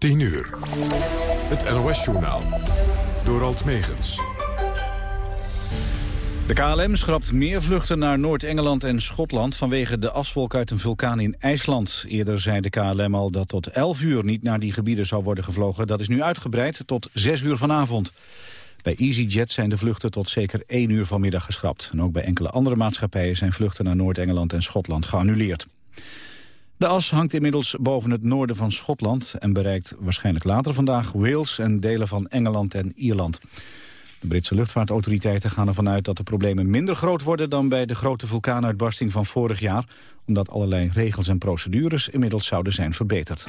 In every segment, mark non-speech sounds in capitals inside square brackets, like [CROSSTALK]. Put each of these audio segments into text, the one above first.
10 uur. Het NOS-journaal. Door Alt Megens. De KLM schrapt meer vluchten naar Noord-Engeland en Schotland... vanwege de aswolk uit een vulkaan in IJsland. Eerder zei de KLM al dat tot 11 uur niet naar die gebieden zou worden gevlogen. Dat is nu uitgebreid tot 6 uur vanavond. Bij EasyJet zijn de vluchten tot zeker 1 uur vanmiddag geschrapt. En ook bij enkele andere maatschappijen zijn vluchten naar Noord-Engeland en Schotland geannuleerd. De as hangt inmiddels boven het noorden van Schotland... en bereikt waarschijnlijk later vandaag Wales en delen van Engeland en Ierland. De Britse luchtvaartautoriteiten gaan ervan uit dat de problemen minder groot worden... dan bij de grote vulkaanuitbarsting van vorig jaar... omdat allerlei regels en procedures inmiddels zouden zijn verbeterd.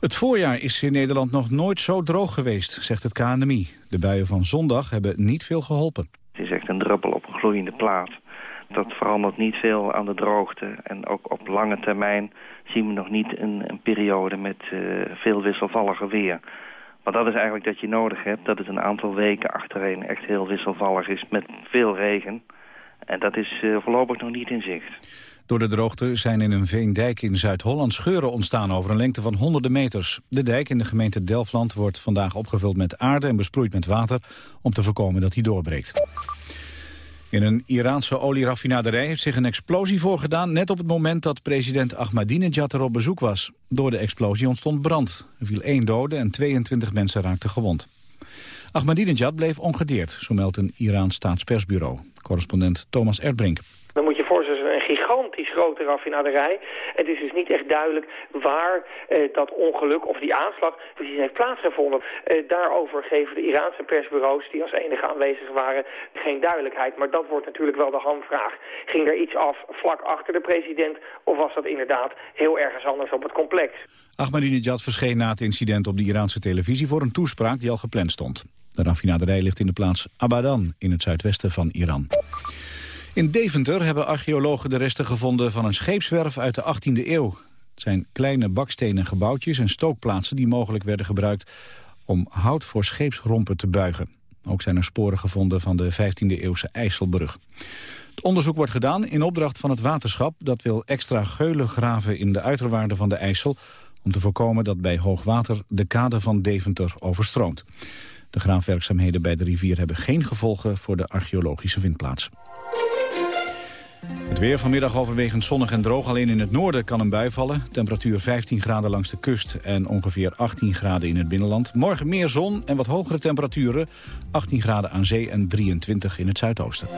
Het voorjaar is in Nederland nog nooit zo droog geweest, zegt het KNMI. De buien van zondag hebben niet veel geholpen. Het is echt een druppel op een gloeiende plaat. Dat verandert niet veel aan de droogte. En ook op lange termijn zien we nog niet een, een periode met uh, veel wisselvalliger weer. Maar dat is eigenlijk dat je nodig hebt. Dat het een aantal weken achtereen echt heel wisselvallig is met veel regen. En dat is uh, voorlopig nog niet in zicht. Door de droogte zijn in een veendijk in Zuid-Holland scheuren ontstaan over een lengte van honderden meters. De dijk in de gemeente Delfland wordt vandaag opgevuld met aarde en besproeid met water om te voorkomen dat hij doorbreekt. In een Iraanse olieraffinaderij heeft zich een explosie voorgedaan... net op het moment dat president Ahmadinejad er op bezoek was. Door de explosie ontstond brand. Er viel één dode en 22 mensen raakten gewond. Ahmadinejad bleef ongedeerd, zo meldt een Iraans staatspersbureau. Correspondent Thomas Erdbrink gigantisch grote raffinaderij. Het is dus niet echt duidelijk waar eh, dat ongeluk of die aanslag precies heeft plaatsgevonden. Eh, daarover geven de Iraanse persbureaus die als enige aanwezig waren geen duidelijkheid. Maar dat wordt natuurlijk wel de hamvraag. Ging er iets af vlak achter de president of was dat inderdaad heel ergens anders op het complex? Ahmadinejad verscheen na het incident op de Iraanse televisie voor een toespraak die al gepland stond. De raffinaderij ligt in de plaats Abadan in het zuidwesten van Iran. In Deventer hebben archeologen de resten gevonden van een scheepswerf uit de 18e eeuw. Het zijn kleine bakstenen gebouwtjes en stookplaatsen die mogelijk werden gebruikt om hout voor scheepsrompen te buigen. Ook zijn er sporen gevonden van de 15e eeuwse IJsselbrug. Het onderzoek wordt gedaan in opdracht van het waterschap... dat wil extra geulen graven in de uiterwaarden van de IJssel... om te voorkomen dat bij hoogwater de kade van Deventer overstroomt. De graafwerkzaamheden bij de rivier hebben geen gevolgen voor de archeologische vindplaats. Het weer vanmiddag overwegend zonnig en droog. Alleen in het noorden kan een bui vallen. Temperatuur 15 graden langs de kust en ongeveer 18 graden in het binnenland. Morgen meer zon en wat hogere temperaturen. 18 graden aan zee en 23 in het zuidoosten.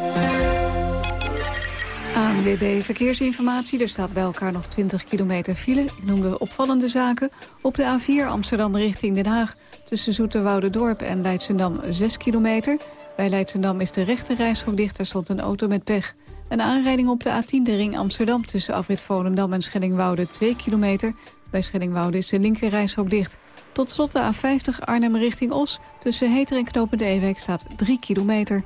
ANWB Verkeersinformatie. Er staat bij elkaar nog 20 kilometer file. Ik noemde opvallende zaken. Op de A4 Amsterdam richting Den Haag. Tussen Zoeterwoude-dorp en Leidsendam 6 kilometer. Bij Leidsendam is de rechte reishok dicht. Er stond een auto met pech. Een aanrijding op de A10, de ring Amsterdam... tussen afrit Volendam en Schellingwoude 2 kilometer. Bij Schellingwoude is de linkerrijstrook dicht. Tot slot de A50 Arnhem richting Os. Tussen Heter en Knopen de staat 3 kilometer.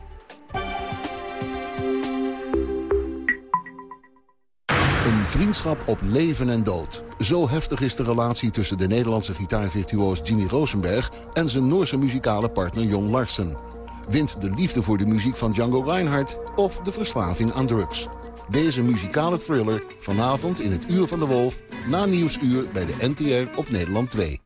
Een vriendschap op leven en dood. Zo heftig is de relatie tussen de Nederlandse gitaarvirtuoos Jimmy Rosenberg... en zijn Noorse muzikale partner Jon Larsen. Wint de liefde voor de muziek van Django Reinhardt of de verslaving aan drugs? Deze muzikale thriller vanavond in het Uur van de Wolf... na Nieuwsuur bij de NTR op Nederland 2.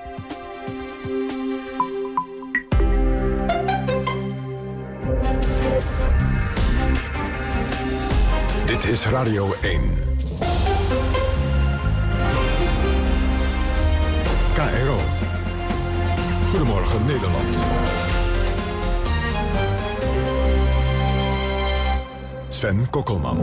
Dit is Radio 1. KRO. Goedemorgen Nederland. Sven Kokkelman.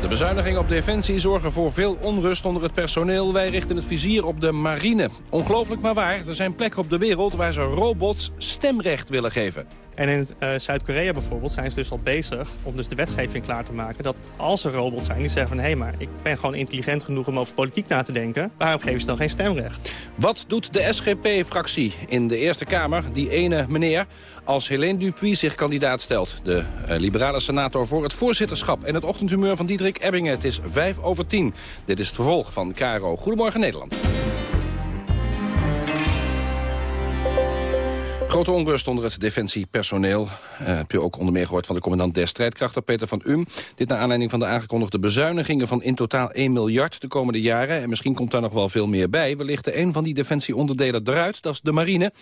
De bezuinigingen op defensie zorgen voor veel onrust onder het personeel. Wij richten het vizier op de marine. Ongelooflijk maar waar, er zijn plekken op de wereld waar ze robots stemrecht willen geven. En in uh, Zuid-Korea bijvoorbeeld zijn ze dus al bezig om dus de wetgeving klaar te maken... dat als er robots zijn die zeggen van... hé, hey, maar ik ben gewoon intelligent genoeg om over politiek na te denken... waarom geven ze dan geen stemrecht? Wat doet de SGP-fractie in de Eerste Kamer, die ene meneer... als Helene Dupuy zich kandidaat stelt? De uh, liberale senator voor het voorzitterschap... en het ochtendhumeur van Diederik Ebbingen. Het is vijf over tien. Dit is het vervolg van Caro. Goedemorgen Nederland. Grote onrust onder het defensiepersoneel. Uh, heb je ook onder meer gehoord van de commandant der strijdkrachten, Peter van Um. Dit naar aanleiding van de aangekondigde bezuinigingen van in totaal 1 miljard de komende jaren. En misschien komt daar nog wel veel meer bij. We lichten een van die defensieonderdelen eruit, dat is de marine.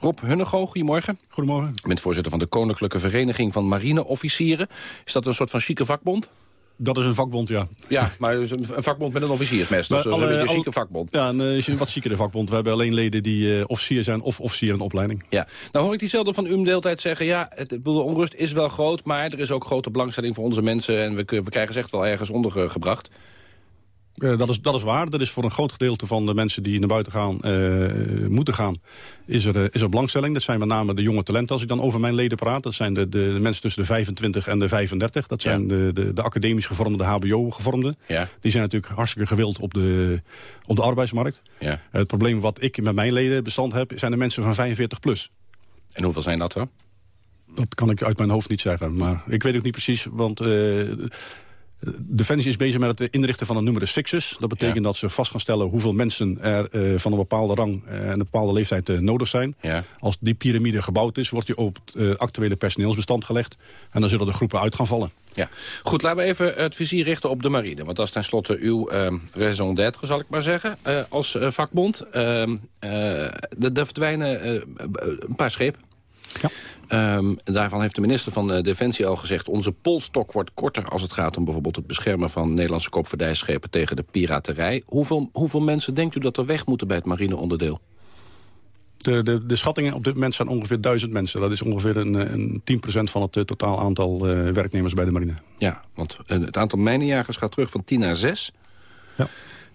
Rob Hunnego, goedemorgen. Goedemorgen. U bent voorzitter van de Koninklijke Vereniging van Marineofficieren. Is dat een soort van chique vakbond? Dat is een vakbond, ja. Ja, maar een vakbond met een officiersmes. Dat is een beetje chique vakbond. Ja, een, is een wat ziekere vakbond. We hebben alleen leden die uh, officier zijn of officier in opleiding. Ja, nou hoor ik diezelfde van u de hele tijd zeggen... ja, het, de onrust is wel groot, maar er is ook grote belangstelling voor onze mensen... en we, we krijgen ze echt wel ergens ondergebracht. Uh, dat, is, dat is waar. Dat is voor een groot gedeelte van de mensen die naar buiten gaan, uh, moeten gaan, is er, uh, is er belangstelling. Dat zijn met name de jonge talenten, als ik dan over mijn leden praat. Dat zijn de, de, mensen tussen de 25 en de 35. Dat zijn ja. de, de, de, academisch gevormde, de hbo-gevormden. Ja. Die zijn natuurlijk hartstikke gewild op de, op de arbeidsmarkt. Ja. het probleem wat ik met mijn leden bestand heb, zijn de mensen van 45 plus. En hoeveel zijn dat er? Dat kan ik uit mijn hoofd niet zeggen. Maar ik weet ook niet precies, want... Defensie is bezig met het inrichten van een numerus fixus. Dat betekent ja. dat ze vast gaan stellen hoeveel mensen er uh, van een bepaalde rang en een bepaalde leeftijd uh, nodig zijn. Ja. Als die piramide gebouwd is, wordt die op het uh, actuele personeelsbestand gelegd. En dan zullen de groepen uit gaan vallen. Ja. Goed, laten we even het vizier richten op de marine. Want dat is tenslotte uw raison d'être, zal ik maar zeggen, als vakbond. Ehm, er verdwijnen een paar schepen. Ja. Um, daarvan heeft de minister van uh, Defensie al gezegd... onze polstok wordt korter als het gaat om bijvoorbeeld het beschermen... van Nederlandse koopvaardijschepen tegen de piraterij. Hoeveel, hoeveel mensen denkt u dat er weg moeten bij het marineonderdeel? De, de, de schattingen op dit moment zijn ongeveer duizend mensen. Dat is ongeveer een, een 10% van het uh, totaal aantal uh, werknemers bij de marine. Ja, want het aantal mijnenjagers gaat terug van 10 naar 6. Ja.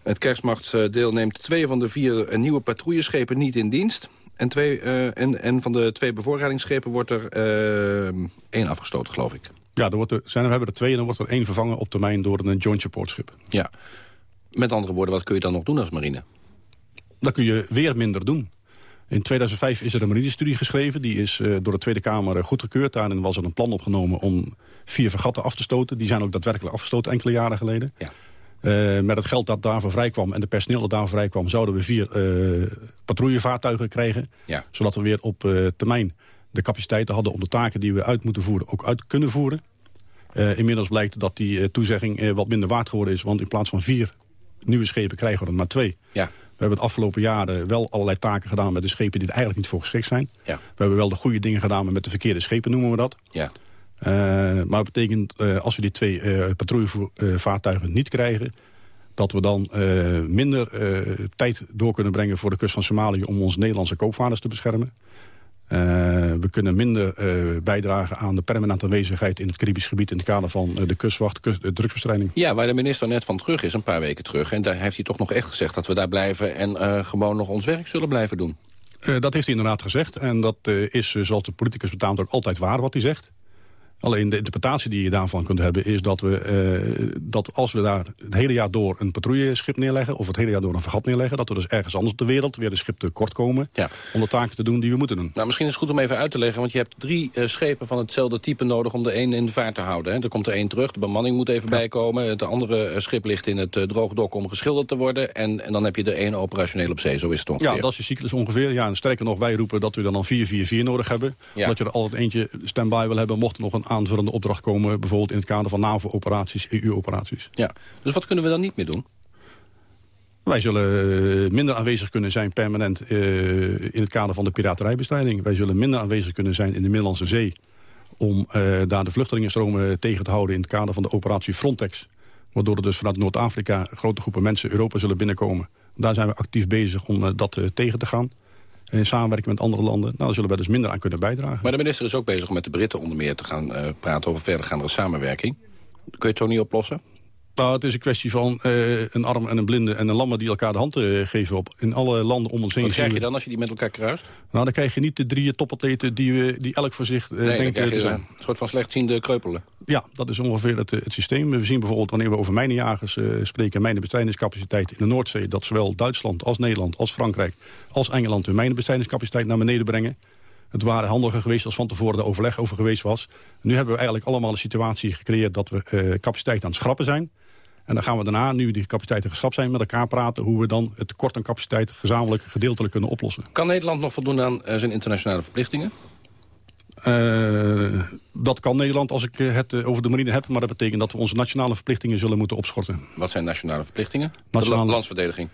Het krijgsmachtsdeel neemt twee van de vier nieuwe patrouilleschepen niet in dienst. En, twee, uh, en, en van de twee bevoorradingsschepen wordt er uh, één afgestoten, geloof ik. Ja, er wordt er, zijn, we hebben er twee en dan wordt er één vervangen op termijn door een joint support schip. Ja. Met andere woorden, wat kun je dan nog doen als marine? Dan kun je weer minder doen. In 2005 is er een marinestudie geschreven. Die is uh, door de Tweede Kamer goedgekeurd. Daarin was er een plan opgenomen om vier vergatten af te stoten. Die zijn ook daadwerkelijk afgestoten enkele jaren geleden. Ja. Uh, met het geld dat daarvoor vrijkwam en de personeel dat daarvoor vrijkwam... zouden we vier uh, patrouillevaartuigen krijgen. Ja. Zodat we weer op uh, termijn de capaciteiten hadden... om de taken die we uit moeten voeren ook uit kunnen voeren. inmiddels blijkt dat die toezegging wat minder waard geworden is. Want in plaats van vier nieuwe schepen krijgen we er maar twee. Ja. We hebben het afgelopen jaren wel allerlei taken gedaan... met de schepen die er eigenlijk niet voor geschikt zijn. Ja. We hebben wel de goede dingen gedaan, maar met de verkeerde schepen noemen we dat. Ja. Uh, maar dat betekent, uh, als we die twee uh, patrouillevaartuigen niet krijgen... dat we dan minder tijd door kunnen brengen voor de kust van Somalië... om onze Nederlandse koopvaarders te beschermen. we kunnen minder bijdragen aan de permanente aanwezigheid... in het Caribisch gebied in het kader van de kustwacht, kust, de drugsbestrijding. Ja, waar de minister net van terug is, een paar weken terug. En daar heeft hij toch nog echt gezegd dat we daar blijven... en gewoon nog ons werk zullen blijven doen. dat heeft hij inderdaad gezegd. En dat is, zoals de politicus betaamt, ook altijd waar wat hij zegt. Alleen de interpretatie die je daarvan kunt hebben is dat, we, uh, dat als we daar het hele jaar door een patrouilleschip neerleggen... of het hele jaar door een vergat neerleggen... dat we dus ergens anders op de wereld weer een schip tekort komen... Ja. om de taken te doen die we moeten doen. Nou, misschien is het goed om even uit te leggen... want je hebt drie uh, schepen van hetzelfde type nodig om de een in de vaart te houden. Hè. Er komt er één terug, de bemanning moet even ja. bijkomen. Het andere uh, schip ligt in het droogdok om geschilderd te worden... En, en dan heb je er één operationeel op zee, zo is het ongeveer. Ja, dat is de cyclus ongeveer. Ja, en sterker nog, wij roepen dat we dan een 4-4-4 nodig hebben. Ja. Dat je er altijd eentje stand-by wil hebben... mocht er nog een aanvullende opdracht komen... bijvoorbeeld in het kader van NAVO-operaties, EU-operaties. Ja, dus wat kunnen we dan niet meer doen? Wij zullen minder aanwezig kunnen zijn permanent uh, in het kader van de piraterijbestrijding. Wij zullen minder aanwezig kunnen zijn in de Middellandse Zee... om uh, daar de vluchtelingenstromen tegen te houden in het kader van de operatie Frontex. Waardoor er dus vanuit Noord-Afrika grote groepen mensen Europa zullen binnenkomen. Daar zijn we actief bezig om uh, dat tegen te gaan in samenwerking met andere landen. Nou, daar zullen wij dus minder aan kunnen bijdragen. Maar de minister is ook bezig om met de Britten onder meer te gaan uh, praten over verdergaandere samenwerking. Kun je het zo niet oplossen? Nou, het is een kwestie van uh, een arm en een blinde en een lamme die elkaar de hand uh, geven op. In alle landen om ons heen. Wat krijg je dan als je die met elkaar kruist? Nou, dan krijg je niet de drie topatleten die, die elk voor zich uh, nee, denken te zijn. Een soort van slechtziende kreupelen. Ja, dat is ongeveer het, het systeem. We zien bijvoorbeeld wanneer we over mijnenjagers spreken... mijnenbestrijdingscapaciteit in de Noordzee... dat zowel Duitsland als Nederland als Frankrijk als Engeland... hun mijnenbestrijdingscapaciteit naar beneden brengen. Het waren handiger geweest als van tevoren de overleg over geweest was. Nu hebben we eigenlijk allemaal een situatie gecreëerd... dat we capaciteit aan het schrappen zijn... En dan gaan we daarna, nu die capaciteiten geschrapt zijn, met elkaar praten... hoe we dan het tekort aan capaciteit gezamenlijk gedeeltelijk kunnen oplossen. Kan Nederland nog voldoen aan uh, zijn internationale verplichtingen? Uh, dat kan Nederland als ik het uh, over de marine heb. Maar dat betekent dat we onze nationale verplichtingen zullen moeten opschorten. Wat zijn nationale verplichtingen? Nationale... De landsverdediging.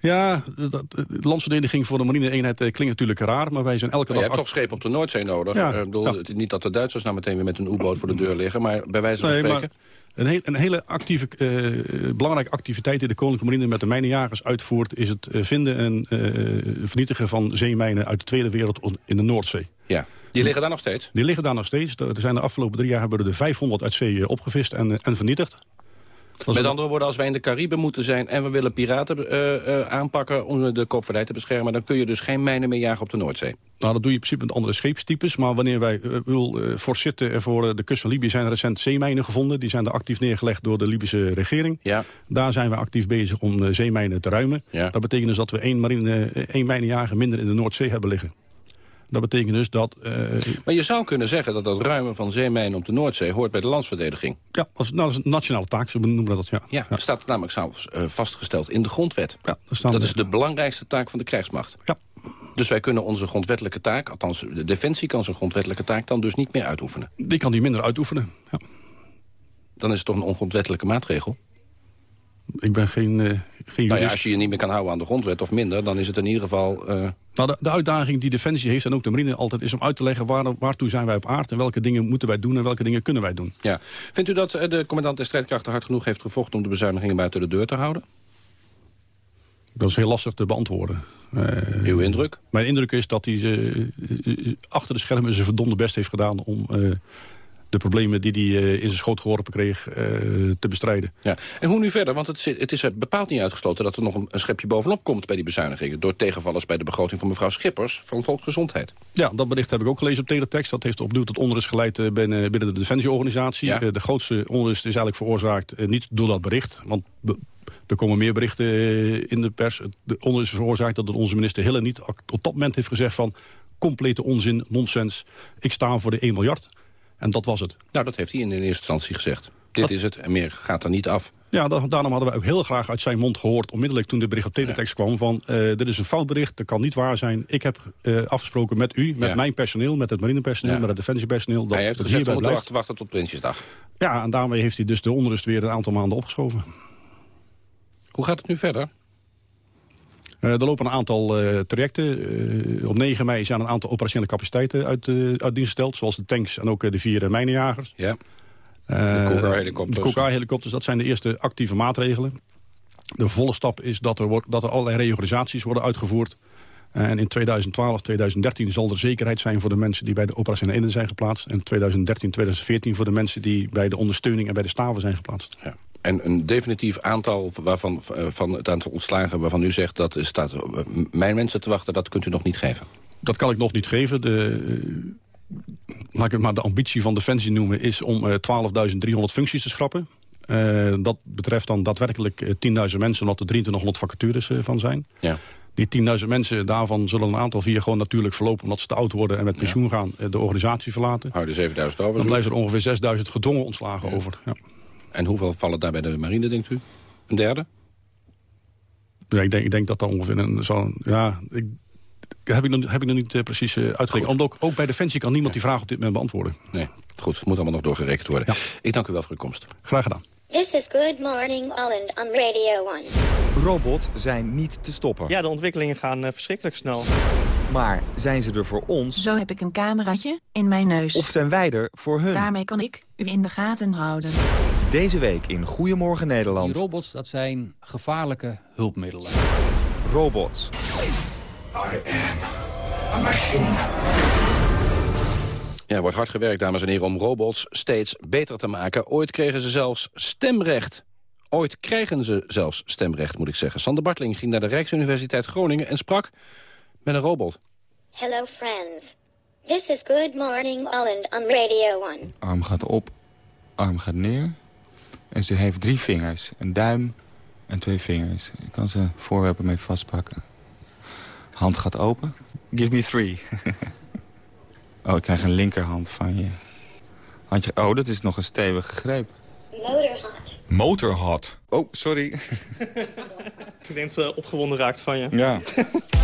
Ja, dat, de landsverdediging voor de marine-eenheid klinkt natuurlijk raar, maar wij zijn elke dag... Je hebt toch schepen op de Noordzee nodig? Ja, uh, bedoel, ja. Niet dat de Duitsers nou meteen weer met een U-boot voor de deur liggen, maar bij wijze van nee, spreken... Een, heel, een hele actieve, uh, belangrijke activiteit die de Koninklijke Marine met de mijnenjagers uitvoert... is het uh, vinden en uh, vernietigen van zeemijnen uit de Tweede Wereld in de Noordzee. Ja, die liggen daar nog steeds? Die liggen daar nog steeds. Er zijn de afgelopen drie jaar hebben we er 500 uit zee opgevist en, en vernietigd. Met andere woorden, als wij in de Cariben moeten zijn... en we willen piraten uh, uh, aanpakken om de koopvaardij te beschermen... dan kun je dus geen mijnen meer jagen op de Noordzee. Nou, dat doe je in principe met andere scheepstypes. Maar wanneer wij uh, wil, voor zitten en voor de kust van Libië... zijn er recent zeemijnen gevonden. Die zijn daar actief neergelegd door de Libische regering. Ja. Daar zijn we actief bezig om zeemijnen te ruimen. Ja. Dat betekent dus dat we één, marine, één mijnenjager minder in de Noordzee hebben liggen. Dat betekent dus dat... Uh... Maar je zou kunnen zeggen dat dat ruimen van zeemijnen op de Noordzee... hoort bij de landsverdediging. Ja, als, nou, dat is een nationale taak, zo noemen we dat, ja. Ja, ja. staat namelijk zelfs uh, vastgesteld in de grondwet. Ja, dat, dat is de belangrijkste taak van de krijgsmacht. Ja. Dus wij kunnen onze grondwettelijke taak, althans de Defensie kan zijn grondwettelijke taak... dan dus niet meer uitoefenen. Die kan die minder uitoefenen, ja. Dan is het toch een ongrondwettelijke maatregel? Ik ben geen, uh, geen nou ja, als je je niet meer kan houden aan de grondwet of minder... dan is het in ieder geval... Uh... Nou, de, de, uitdaging die Defensie heeft en ook de marine altijd... is om uit te leggen waar, waartoe zijn wij op aard... en welke dingen moeten wij doen en welke dingen kunnen wij doen. Ja. Vindt u dat de commandant der strijdkrachten hard genoeg heeft gevochten... om de bezuinigingen buiten de deur te houden? Dat is heel lastig te beantwoorden. Uh, Uw indruk? Mijn indruk is dat hij uh, achter de schermen zijn verdomde best heeft gedaan... om de problemen die hij uh, in zijn schoot geworpen kreeg uh, te bestrijden. Ja. En hoe nu verder? Want het, het is bepaald niet uitgesloten dat er nog een, een, schepje bovenop komt bij die bezuinigingen. Door tegenvallers bij de begroting van mevrouw Schippers van Volksgezondheid. Ja, dat bericht heb ik ook gelezen op teletext. Dat heeft opnieuw tot onrust geleid uh, binnen, binnen de Defensieorganisatie. Ja. de grootste onrust is eigenlijk veroorzaakt niet door dat bericht. Want er komen meer berichten in de pers. De onrust is veroorzaakt dat onze minister Hille niet op dat moment heeft gezegd van... complete onzin, nonsens, ik sta voor de 1 miljard... En dat was het. Nou, dat heeft hij in de eerste instantie gezegd. Dit dat... is het en meer gaat er niet af. Ja, da daarom hadden wij ook heel graag uit zijn mond gehoord... onmiddellijk toen de bericht op teletext ja. kwam van... Uh, dit is een foutbericht, dat kan niet waar zijn. Ik heb uh, afgesproken met u, met ja. mijn personeel... met het marinepersoneel, ja. met het defensiepersoneel... Dat hij heeft gezegd, we moeten wachten, wachten tot Prinsjesdag. Ja, en daarmee heeft hij dus de onrust weer een aantal maanden opgeschoven. Hoe gaat het nu verder? Uh, er lopen een aantal uh, trajecten. Uh, op 9 mei zijn een aantal operationele capaciteiten uit, uit dienst gesteld. Zoals de tanks en ook de vier mijnenjagers. Ja. de Cougar-helikopters, dat zijn de eerste actieve maatregelen. De volle stap is dat er, wordt, dat er allerlei reorganisaties worden uitgevoerd. En in 2012, 2013 zal er zekerheid zijn voor de mensen die bij de operationele eenheden zijn geplaatst. En 2013, 2014 voor de mensen die bij de ondersteuning en bij de staven zijn geplaatst. Ja. En een definitief aantal waarvan, van het aantal ontslagen waarvan u zegt... dat staat mijn mensen te wachten, dat kunt u nog niet geven? Dat kan ik nog niet geven. De, laat ik het maar de ambitie van Defensie noemen... is om uh, 12.300 functies te schrappen. Uh, dat betreft dan daadwerkelijk uh, 10.000 mensen... omdat er 2300 vacatures van zijn. Ja. Die 10.000 mensen, daarvan zullen een aantal via gewoon natuurlijk verlopen... omdat ze te oud worden en met pensioen ja. gaan de organisatie verlaten. Houden 7.000 over. Dan blijven er ongeveer 6.000 gedwongen ontslagen ja. over. Ja. En hoeveel vallen daar bij de marine, denkt u? Een derde? Ja, ik, denk, ik denk dat dat ongeveer een... Zo, ja, ik, heb ik nog, heb ik nog niet uh, precies uh, uitgerekend. Omdat ook, ook bij Defensie kan niemand ja. die vraag op dit moment beantwoorden. Nee, goed. Het moet allemaal nog doorgerekend worden. Ja. Ik dank u wel voor uw komst. Graag gedaan. This is Good Morning Holland on Radio 1. Robots zijn niet te stoppen. Ja, de ontwikkelingen gaan uh, verschrikkelijk snel. Maar zijn ze er voor ons? Zo heb ik een cameraatje in mijn neus. Of zijn wij er voor hun? Daarmee kan ik u in de gaten houden. Deze week in Goedemorgen Nederland. Die robots, dat zijn gevaarlijke hulpmiddelen. Robots. I am a machine. Ja, er wordt hard gewerkt, dames en heren, om robots steeds beter te maken. Ooit kregen ze zelfs stemrecht. Ooit krijgen ze zelfs stemrecht, moet ik zeggen. Sander Bartling ging naar de Rijksuniversiteit Groningen en sprak met een robot. Hello, friends. This is Good Morning Holland on Radio 1. Arm gaat op, arm gaat neer. En ze heeft drie vingers. Een duim en twee vingers. Ik kan ze voorwerpen mee vastpakken. Hand gaat open. Give me three. [LAUGHS] oh, ik krijg een linkerhand van je. Handje, oh, dat is nog een stevige greep. Motorhot. Motorhot. Oh, sorry. [LAUGHS] Ik denk dat ze opgewonden raakt van je. Ja. [LAUGHS]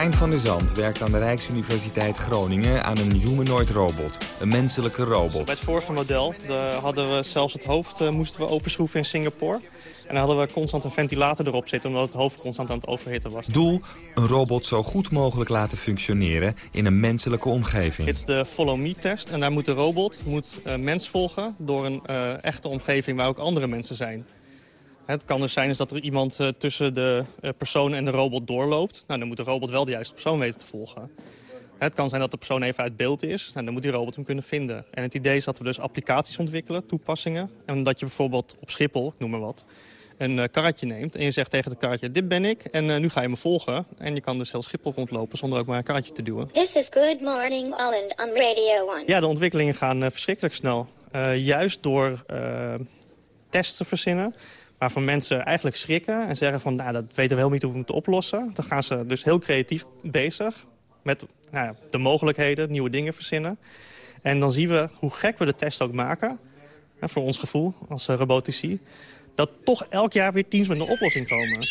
Tijn van der Zand werkt aan de Rijksuniversiteit Groningen aan een humanoid robot. Een menselijke robot. Bij het vorige model de, hadden we zelfs het hoofd uh, moesten we openschroeven in Singapore. En dan hadden we constant een ventilator erop zitten... omdat het hoofd constant aan het overhitten was. Doel, een robot zo goed mogelijk laten functioneren in een menselijke omgeving. Dit is de Follow Me-test. En daar moet de robot moet, uh, mens volgen door een uh, echte omgeving waar ook andere mensen zijn. Het kan dus zijn dat er iemand uh, tussen de uh, persoon en de robot doorloopt. Nou, dan moet de robot wel de juiste persoon weten te volgen. Het kan zijn dat de persoon even uit beeld is. Nou, dan moet die robot hem kunnen vinden. En het idee is dat we dus applicaties ontwikkelen, toepassingen. En dat je bijvoorbeeld op Schiphol, ik noem maar wat, een uh, karretje neemt. En je zegt tegen het karretje, dit ben ik en nu ga je me volgen. En je kan dus heel Schiphol rondlopen zonder ook maar een karretje te duwen. This is Good Morning Holland on Radio 1. Ja, de ontwikkelingen gaan verschrikkelijk snel. juist door tests te verzinnen waarvan mensen eigenlijk schrikken en zeggen van... nou, dat weten we helemaal niet hoe we moeten oplossen. Dan gaan ze dus heel creatief bezig met nou ja, de mogelijkheden, nieuwe dingen verzinnen. En dan zien we, hoe gek we de test ook maken... Voor ons gevoel als uh, robotici... dat toch elk jaar weer teams met een oplossing komen.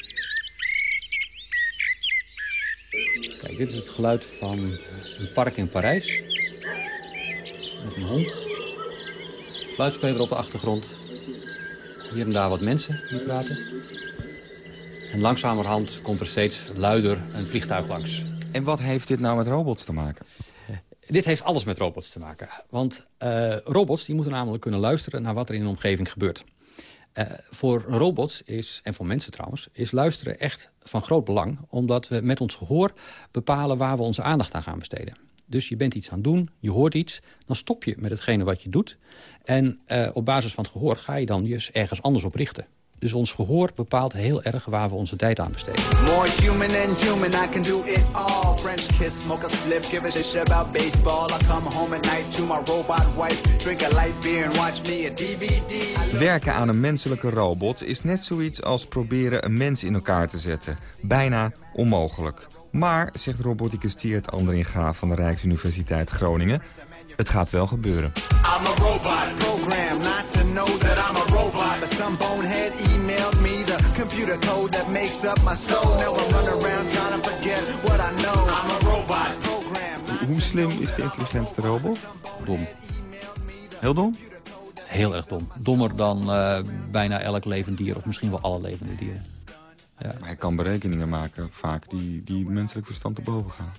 Kijk, dit is het geluid van een park in Parijs. Met een hond. Fluitspeler op de achtergrond. Hier en daar wat mensen die praten. En langzamerhand komt er steeds luider een vliegtuig langs. En wat heeft dit nou met robots te maken? Dit heeft alles met robots te maken. Want uh, robots die moeten namelijk kunnen luisteren naar wat er in een omgeving gebeurt. Uh, voor robots is, en voor mensen trouwens, is luisteren echt van groot belang. Omdat we met ons gehoor bepalen waar we onze aandacht aan gaan besteden. Dus je bent iets aan het doen, je hoort iets, dan stop je met hetgene wat je doet. En uh, op basis van het gehoor ga je dan dus ergens anders op richten. Dus ons gehoor bepaalt heel erg waar we onze tijd aan besteden. More human than human, I can do it all. French kiss, smoke a spliff, give a shit about baseball. I come home at night to my robot wife, drink a light beer and watch me a DVD. Werken aan een menselijke robot is net zoiets als proberen een mens in elkaar te zetten. Bijna onmogelijk. Maar, zegt roboticus Tiert Andrin Graaf van de Rijksuniversiteit Groningen... het gaat wel gebeuren. I'm a robot, program not to know that I'm a robot. But some bonehead emailed me the computer code that makes up my soul. Now I run around trying to forget what I know. I'm a robot, program Hoe slim is de intelligentste robot? Dom. Heel dom? Heel erg dom. Dommer dan uh, bijna elk levend dier, of misschien wel alle levende dieren. Ja. Maar hij kan berekeningen maken, vaak, die, die menselijk verstand te boven gaan.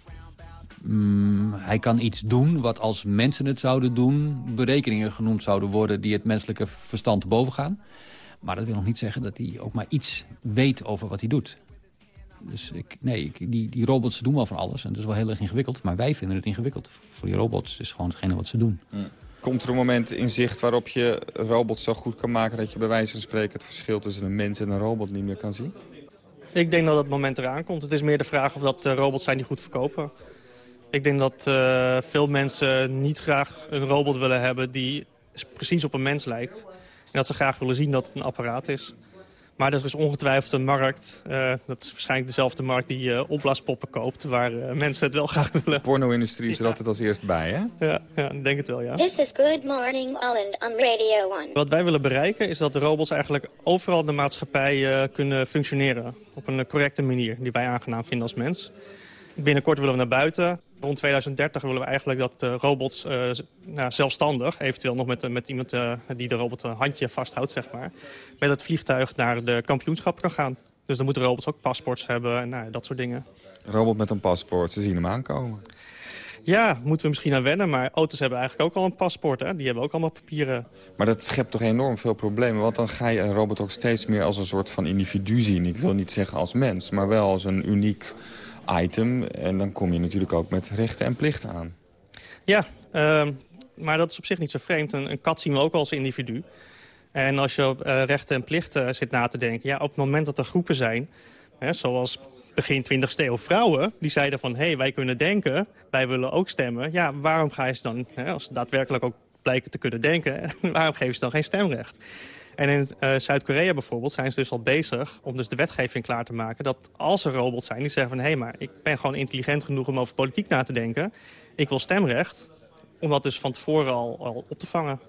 Mm, hij kan iets doen wat als mensen het zouden doen... berekeningen genoemd zouden worden die het menselijke verstand te boven gaan. Maar dat wil nog niet zeggen dat hij ook maar iets weet over wat hij doet. Dus ik, nee, ik, die, die robots doen wel van alles en dat is wel heel erg ingewikkeld. Maar wij vinden het ingewikkeld. Voor die robots is gewoon hetgene wat ze doen. Mm. Komt er een moment in zicht waarop je robots zo goed kan maken... dat je bij wijze van spreken het verschil tussen een mens en een robot niet meer kan zien? Ik denk dat dat moment eraan komt. Het is meer de vraag of dat uh, robots zijn die goed verkopen. Ik denk dat uh, veel mensen niet graag een robot willen hebben die precies op een mens lijkt. En dat ze graag willen zien dat het een apparaat is. Maar er is ongetwijfeld een markt, uh, dat is waarschijnlijk dezelfde markt die uh, opblaaspoppen koopt, waar uh, mensen het wel [LAUGHS] graag willen. De porno-industrie is er ja. altijd als eerst bij, hè? Ja, ja, ik denk het wel, ja. This is Good Morning Holland on Radio 1. Wat wij willen bereiken is dat de robots eigenlijk overal in de maatschappij kunnen functioneren. Op een correcte manier, die wij aangenaam vinden als mens. Binnenkort willen we naar buiten. Rond 2030 willen we eigenlijk dat de robots uh, nou, zelfstandig, eventueel nog met, met iemand uh, die de robot een handje vasthoudt, zeg maar, met het vliegtuig naar de kampioenschap kan gaan. Dus dan moeten robots ook paspoorts hebben en nou, dat soort dingen. Een robot met een paspoort, ze zien hem aankomen. Ja, moeten we misschien aan wennen, maar auto's hebben eigenlijk ook al een paspoort. Hè? Die hebben ook allemaal papieren. Maar dat schept toch enorm veel problemen, want dan ga je een robot ook steeds meer als een soort van individu zien. Ik wil niet zeggen als mens, maar wel als een uniek item. En dan kom je natuurlijk ook met rechten en plichten aan. Ja, uh, Maar dat is op zich niet zo vreemd. Een, een kat zien we ook als individu. En als je uh, rechten en plichten zit na te denken... ja, op het moment dat er groepen zijn, hè, zoals begin 20e eeuw vrouwen... die zeiden van, hé, hey, wij kunnen denken, wij willen ook stemmen. Ja, waarom ga je ze dan, hè, als ze daadwerkelijk ook blijken te kunnen denken... [LAUGHS] waarom geven ze dan geen stemrecht? En in uh, Zuid-Korea bijvoorbeeld zijn ze dus al bezig om dus de wetgeving klaar te maken... dat als er robots zijn die zeggen van... hé, hey, maar ik ben gewoon intelligent genoeg om over politiek na te denken... ik wil stemrecht, om dat dus van tevoren al, al op te vangen.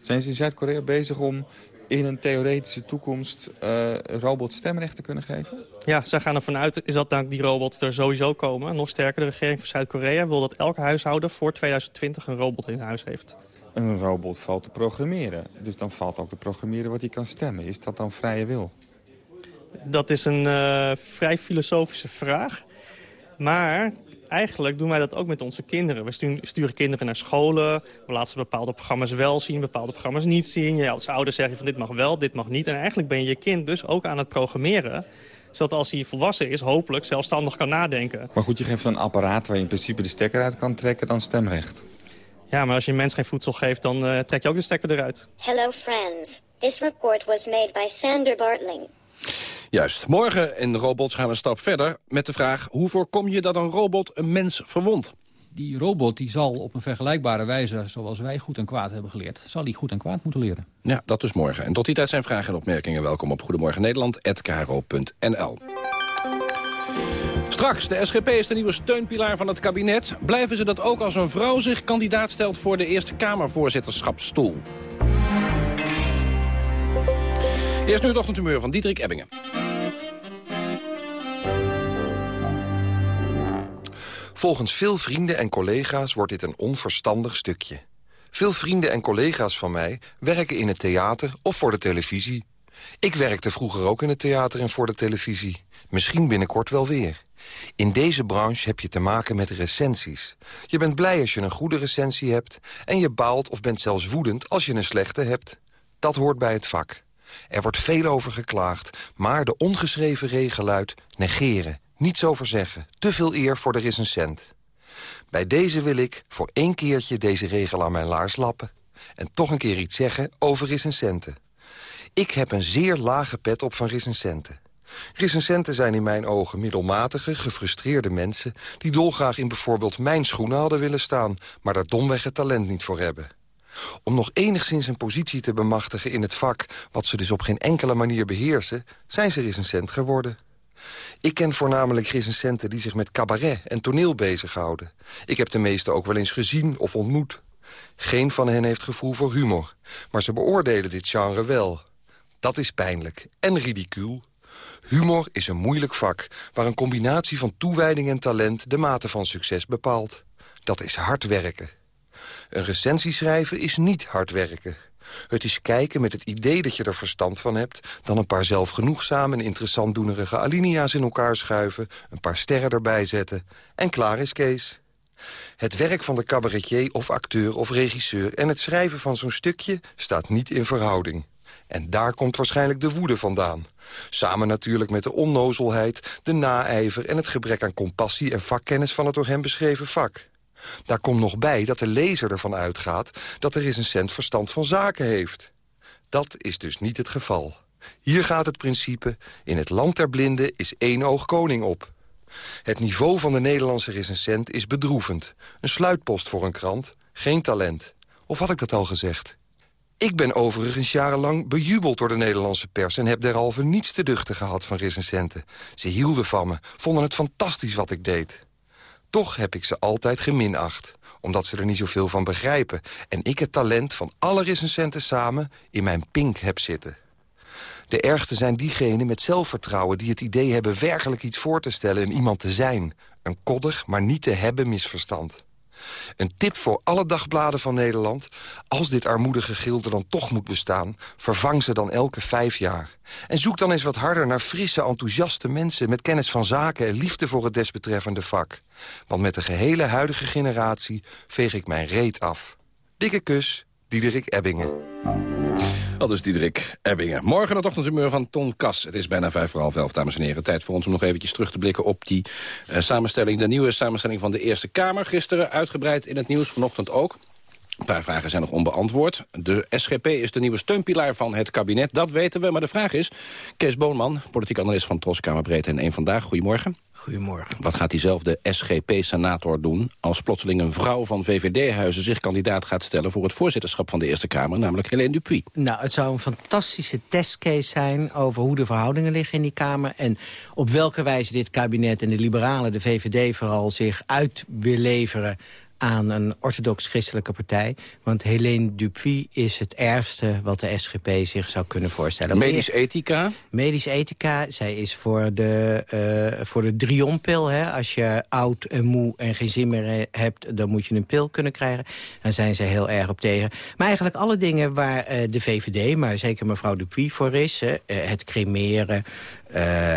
Zijn ze in Zuid-Korea bezig om in een theoretische toekomst uh, robots stemrecht te kunnen geven? Ja, ze gaan ervan uit is dat die robots er sowieso komen. Nog sterker, de regering van Zuid-Korea wil dat elk huishouden voor 2020 een robot in huis heeft. Een robot valt te programmeren. Dus dan valt ook te programmeren wat hij kan stemmen. Is dat dan vrije wil? Dat is een uh, vrij filosofische vraag. Maar eigenlijk doen wij dat ook met onze kinderen. We sturen kinderen naar scholen. We laten ze bepaalde programma's wel zien, bepaalde programma's niet zien. Ja, als ouders zeggen van dit mag wel, dit mag niet. En eigenlijk ben je je kind dus ook aan het programmeren zodat als hij volwassen is, hopelijk zelfstandig kan nadenken. Maar goed, je geeft een apparaat waar je in principe de stekker uit kan trekken dan stemrecht. Ja, maar als je een mens geen voedsel geeft, dan uh, trek je ook de stekker eruit. Hello friends. This report was made by Sander Bartling. Juist. Morgen in Robots gaan we een stap verder met de vraag... hoe voorkom je dat een robot een mens verwondt? Die robot die zal op een vergelijkbare wijze, zoals wij goed en kwaad hebben geleerd... zal hij goed en kwaad moeten leren. Ja, dat dus morgen. En tot die tijd zijn vragen en opmerkingen welkom op Goedemorgen Nederland@kro.nl. Straks, de SGP is de nieuwe steunpilaar van het kabinet. Blijven ze dat ook als een vrouw zich kandidaat stelt voor de Eerste Kamervoorzitterschapsstoel? Eerst nu het ochtendhumeur van Diederik Ebbingen. Volgens veel vrienden en collega's wordt dit een onverstandig stukje. Veel vrienden en collega's van mij werken in het theater of voor de televisie. Ik werkte vroeger ook in het theater en voor de televisie. Misschien binnenkort wel weer. In deze branche heb je te maken met recensies. Je bent blij als je een goede recensie hebt... en je baalt of bent zelfs woedend als je een slechte hebt. Dat hoort bij het vak. Er wordt veel over geklaagd, maar de ongeschreven regel luidt... negeren, niets over zeggen, te veel eer voor de recensent. Bij deze wil ik voor één keertje deze regel aan mijn laars lappen... en toch een keer iets zeggen over recensenten. Ik heb een zeer lage pet op van recensenten. Recensenten zijn in mijn ogen middelmatige, gefrustreerde mensen... die dolgraag in bijvoorbeeld mijn schoenen hadden willen staan... maar daar domweg het talent niet voor hebben. Om nog enigszins een positie te bemachtigen in het vak... wat ze dus op geen enkele manier beheersen... zijn ze recensent geworden. Ik ken voornamelijk recensenten die zich met cabaret en toneel bezighouden. Ik heb de meeste ook wel eens gezien of ontmoet. Geen van hen heeft gevoel voor humor, maar ze beoordelen dit genre wel. Dat is pijnlijk en ridicuul. Humor is een moeilijk vak, waar een combinatie van toewijding en talent... de mate van succes bepaalt. Dat is hard werken. Een recensie schrijven is niet hard werken. Het is kijken met het idee dat je er verstand van hebt... dan een paar zelfgenoegzame en interessant doenerige alinea's in elkaar schuiven... een paar sterren erbij zetten en klaar is Kees. Het werk van de cabaretier of acteur of regisseur... en het schrijven van zo'n stukje staat niet in verhouding. En daar komt waarschijnlijk de woede vandaan. Samen natuurlijk met de onnozelheid, de naijver... en het gebrek aan compassie en vakkennis van het door hem beschreven vak. Daar komt nog bij dat de lezer ervan uitgaat... dat eens een cent verstand van zaken heeft. Dat is dus niet het geval. Hier gaat het principe... in het land der blinden is één oog koning op. Het niveau van de Nederlandse recensent is bedroevend. Een sluitpost voor een krant, geen talent. Of had ik dat al gezegd? Ik ben overigens jarenlang bejubeld door de Nederlandse pers... en heb derhalve niets te duchten gehad van recensenten. Ze hielden van me, vonden het fantastisch wat ik deed. Toch heb ik ze altijd geminacht, omdat ze er niet zoveel van begrijpen... en ik het talent van alle recensenten samen in mijn pink heb zitten. De ergste zijn diegenen met zelfvertrouwen die het idee hebben... werkelijk iets voor te stellen en iemand te zijn. Een koddig, maar niet te hebben misverstand. Een tip voor alle dagbladen van Nederland. Als dit armoedige gilde dan toch moet bestaan... vervang ze dan elke vijf jaar. En zoek dan eens wat harder naar frisse, enthousiaste mensen... met kennis van zaken en liefde voor het desbetreffende vak. Want met de gehele huidige generatie veeg ik mijn reet af. Dikke kus, Diederik Ebbingen. Al dus Diederik Ebbingen. Morgen het ochtendhumeur van Ton Kas. Het is bijna vijf voor half elf, dames en heren. Tijd voor ons om nog eventjes terug te blikken op die uh, samenstelling. De nieuwe samenstelling van de Eerste Kamer. Gisteren uitgebreid in het nieuws, vanochtend ook. Een paar vragen zijn nog onbeantwoord. De SGP is de nieuwe steunpilaar van het kabinet, dat weten we. Maar de vraag is, Kees Boonman, politiek analist van Troskamerbreedte en één Vandaag. Goedemorgen. Goedemorgen. Wat gaat diezelfde SGP-senator doen als plotseling een vrouw van VVD-huizen zich kandidaat gaat stellen voor het voorzitterschap van de Eerste Kamer, namelijk Helene Dupuy? Nou, het zou een fantastische testcase zijn over hoe de verhoudingen liggen in die Kamer en op welke wijze dit kabinet en de liberalen, de VVD vooral, zich uit wil leveren aan een orthodox-christelijke partij. Want Helene Dupuy is het ergste wat de SGP zich zou kunnen voorstellen. Medisch ethica? Medisch ethica. Zij is voor de, uh, voor de drionpil. Hè. Als je oud en moe en geen zin meer hebt... dan moet je een pil kunnen krijgen. Daar zijn ze heel erg op tegen. Maar eigenlijk alle dingen waar uh, de VVD... maar zeker mevrouw Dupuy voor is... Uh, het cremeren,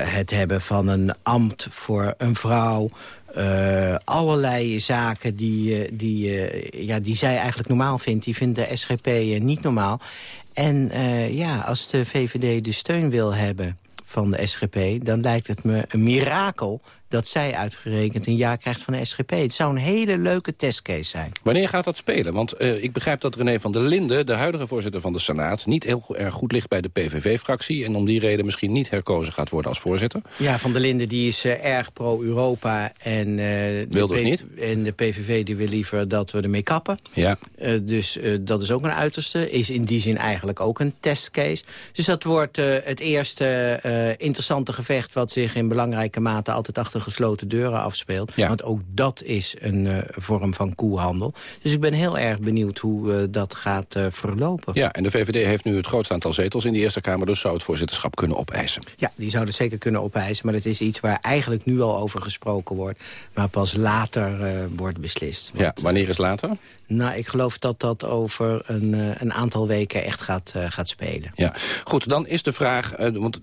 het hebben van een ambt voor een vrouw... Uh, allerlei zaken die, die, uh, ja, die zij eigenlijk normaal vindt... die vindt de SGP niet normaal. En ja, als de VVD de steun wil hebben van de SGP... dan lijkt het me een mirakel dat zij uitgerekend een jaar krijgt van de SGP. Het zou een hele leuke testcase zijn. Wanneer gaat dat spelen? Want uh, ik begrijp dat René van der Linden, de huidige voorzitter van de Senaat... niet heel erg goed ligt bij de PVV-fractie... en om die reden misschien niet herkozen gaat worden als voorzitter. Ja, van der Linden die is uh, erg pro-Europa. en, uh, Wilders niet? En de PVV die wil liever dat we ermee kappen. Ja. dus dat is ook een uiterste. Is in die zin eigenlijk ook een testcase. Dus dat wordt het eerste interessante gevecht... wat zich in belangrijke mate altijd achter gesloten deuren afspeelt. Ja. Want ook dat is een uh, vorm van koehandel. Dus ik ben heel erg benieuwd hoe uh, dat gaat uh, verlopen. Ja, en de VVD heeft nu het grootste aantal zetels in de Eerste Kamer... dus zou het voorzitterschap kunnen opeisen. Ja, die zouden zeker kunnen opeisen. Maar het is iets waar eigenlijk nu al over gesproken wordt... maar pas later wordt beslist. Ja, wanneer is later? Nou, ik geloof dat dat over een, een aantal weken echt gaat, gaat spelen. Ja, goed, dan is de vraag... want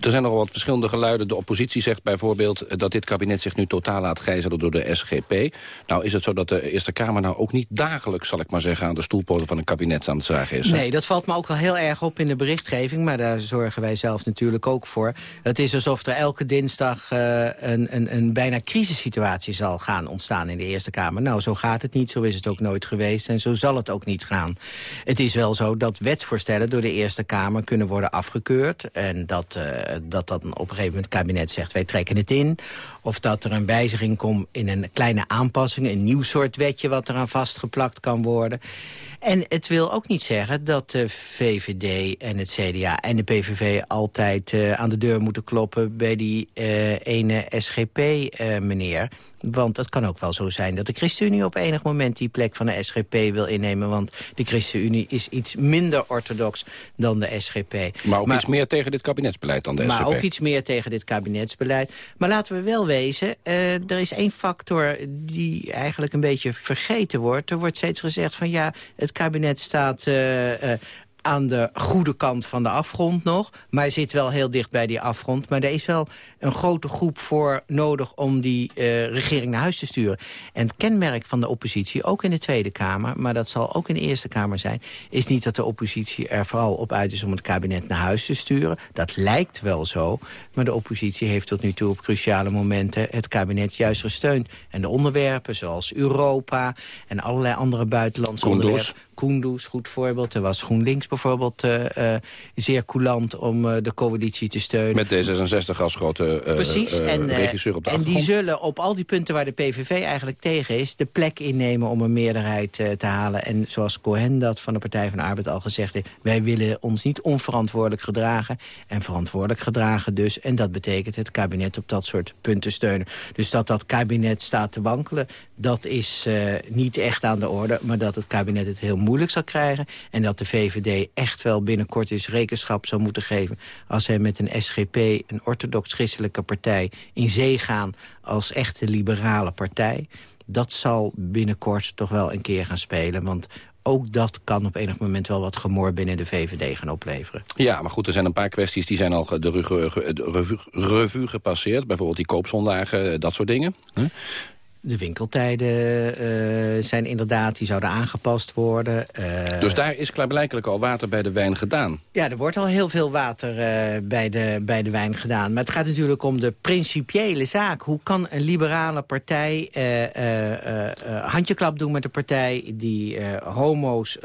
er zijn nogal wat verschillende geluiden. De oppositie zegt bijvoorbeeld dat dit kabinet zich nu totaal laat gijzelen door de SGP. Nou is het zo dat de Eerste Kamer nou ook niet dagelijks, zal ik maar zeggen, aan de stoelpoten van een kabinet aan het zagen is. Nee, dat valt me ook wel heel erg op in de berichtgeving, maar daar zorgen wij zelf natuurlijk ook voor. Het is alsof er elke dinsdag uh, een, een, een bijna crisissituatie zal gaan ontstaan in de Eerste Kamer. Nou, zo gaat het niet, zo is het ook nooit geweest en zo zal het ook niet gaan. Het is wel zo dat wetsvoorstellen door de Eerste Kamer kunnen worden afgekeurd en dat dat, dat op een gegeven moment het kabinet zegt wij trekken het in. Of dat er een wijziging komt in een kleine aanpassing, een nieuw soort wetje wat eraan vastgeplakt kan worden. En het wil ook niet zeggen dat de VVD en het CDA en de PVV altijd uh, aan de deur moeten kloppen bij die uh, ene SGP-meneer. Uh, want het kan ook wel zo zijn dat de ChristenUnie op enig moment die plek van de SGP wil innemen. Want de ChristenUnie is iets minder orthodox dan de SGP. Maar ook maar, iets meer tegen dit kabinetsbeleid dan de maar SGP. Maar ook iets meer tegen dit kabinetsbeleid. Maar laten we wel wezen, er is één factor die eigenlijk een beetje vergeten wordt. Er wordt steeds gezegd van ja, het kabinet staat... Aan de goede kant van de afgrond nog. Maar zit wel heel dicht bij die afgrond. Maar er is wel een grote groep voor nodig om die uh, regering naar huis te sturen. En het kenmerk van de oppositie, ook in de Tweede Kamer... maar dat zal ook in de Eerste Kamer zijn... is niet dat de oppositie er vooral op uit is om het kabinet naar huis te sturen. Dat lijkt wel zo. Maar de oppositie heeft tot nu toe op cruciale momenten... het kabinet juist gesteund. En de onderwerpen zoals Europa en allerlei andere buitenlandse Kunduz. onderwerpen... Kunduz, goed voorbeeld. Er was GroenLinks bijvoorbeeld uh, uh, zeer coulant om uh, de coalitie te steunen. Met D66 als grote Precies. en, regisseur op de En die zullen op al die punten waar de PVV eigenlijk tegen is... de plek innemen om een meerderheid te halen. En zoals Cohen dat van de Partij van de Arbeid al gezegd heeft... wij willen ons niet onverantwoordelijk gedragen. En verantwoordelijk gedragen dus. En dat betekent het kabinet op dat soort punten steunen. Dus dat dat kabinet staat te wankelen... dat is niet echt aan de orde. Maar dat het kabinet het heel moeilijk zal krijgen. En dat de VVD echt wel binnenkort eens rekenschap zou moeten geven... als zij met een SGP, een orthodox-christelijke partij... in zee gaan als echte liberale partij. Dat zal binnenkort toch wel een keer gaan spelen. Want ook dat kan op enig moment wel wat gemor binnen de VVD gaan opleveren. Ja, maar goed, er zijn een paar kwesties die zijn al de revue, gepasseerd. Bijvoorbeeld die koopzondagen, dat soort dingen. De winkeltijden eh, zijn inderdaad, die zouden aangepast worden. Uh, dus daar is klaarblijkelijk al water bij de wijn gedaan? Ja, er wordt al heel veel water uh, bij, de, bij de wijn gedaan. Maar het gaat natuurlijk om de principiële zaak. Hoe kan een liberale partij handjeklap doen met een partij... die homo's,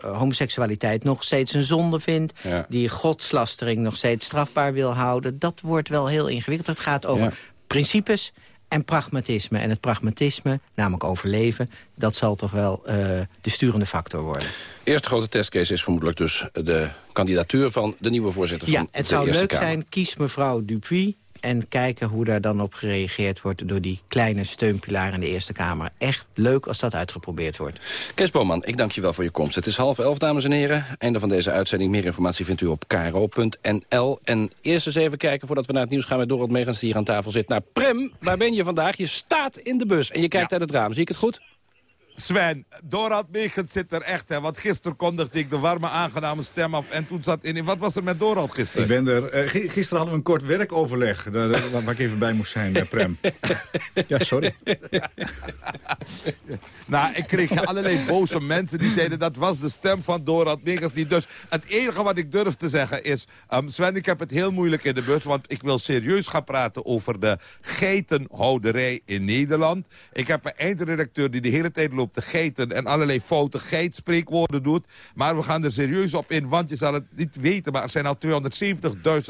homoseksualiteit nog steeds een zonde vindt... Ja. die godslastering nog steeds strafbaar wil houden? Dat wordt wel heel ingewikkeld. Het gaat over ja. principes en pragmatisme. En het pragmatisme, namelijk overleven... dat zal toch wel uh, de sturende factor worden. Eerste grote testcase is vermoedelijk dus de kandidatuur... van de nieuwe voorzitter ja, van de het zou Eerste leuk Kamer. zijn, kies mevrouw Dupuy... en kijken hoe daar dan op gereageerd wordt... door die kleine steunpilaar in de Eerste Kamer. Echt leuk als dat uitgeprobeerd wordt. Kees Boman, ik dank je wel voor je komst. Het is half elf, dames en heren. Einde van deze uitzending. Meer informatie vindt u op kro.nl. En eerst eens even kijken, voordat we naar het nieuws gaan... met Dorot Megens, die hier aan tafel zit. Nou, Prem, waar ben je vandaag? Je staat in de bus en je kijkt uit het raam. Zie ik het goed? Sven, Dorad Megens zit er echt, hè. Want gisteren kondigde ik de warme, aangename stem af. En toen zat in... Wat was er met Dorad gisteren? Ik ben er... gi- gisteren hadden we een kort werkoverleg. Daar, waar ik even bij moest zijn, eh, Prem. [LAUGHS] ja, sorry. [LAUGHS] Nou, ik kreeg allerlei boze mensen die zeiden... dat was de stem van Dorad Megens niet. Dus het enige wat ik durf te zeggen is... ehm, Sven, ik heb het heel moeilijk in de bus... want ik wil serieus gaan praten over de geitenhouderij in Nederland. Ik heb een eindredacteur die de hele tijd loopt te geiten... en allerlei foute geitspreekwoorden doet. Maar we gaan er serieus op in, want je zal het niet weten... maar er zijn al 270.000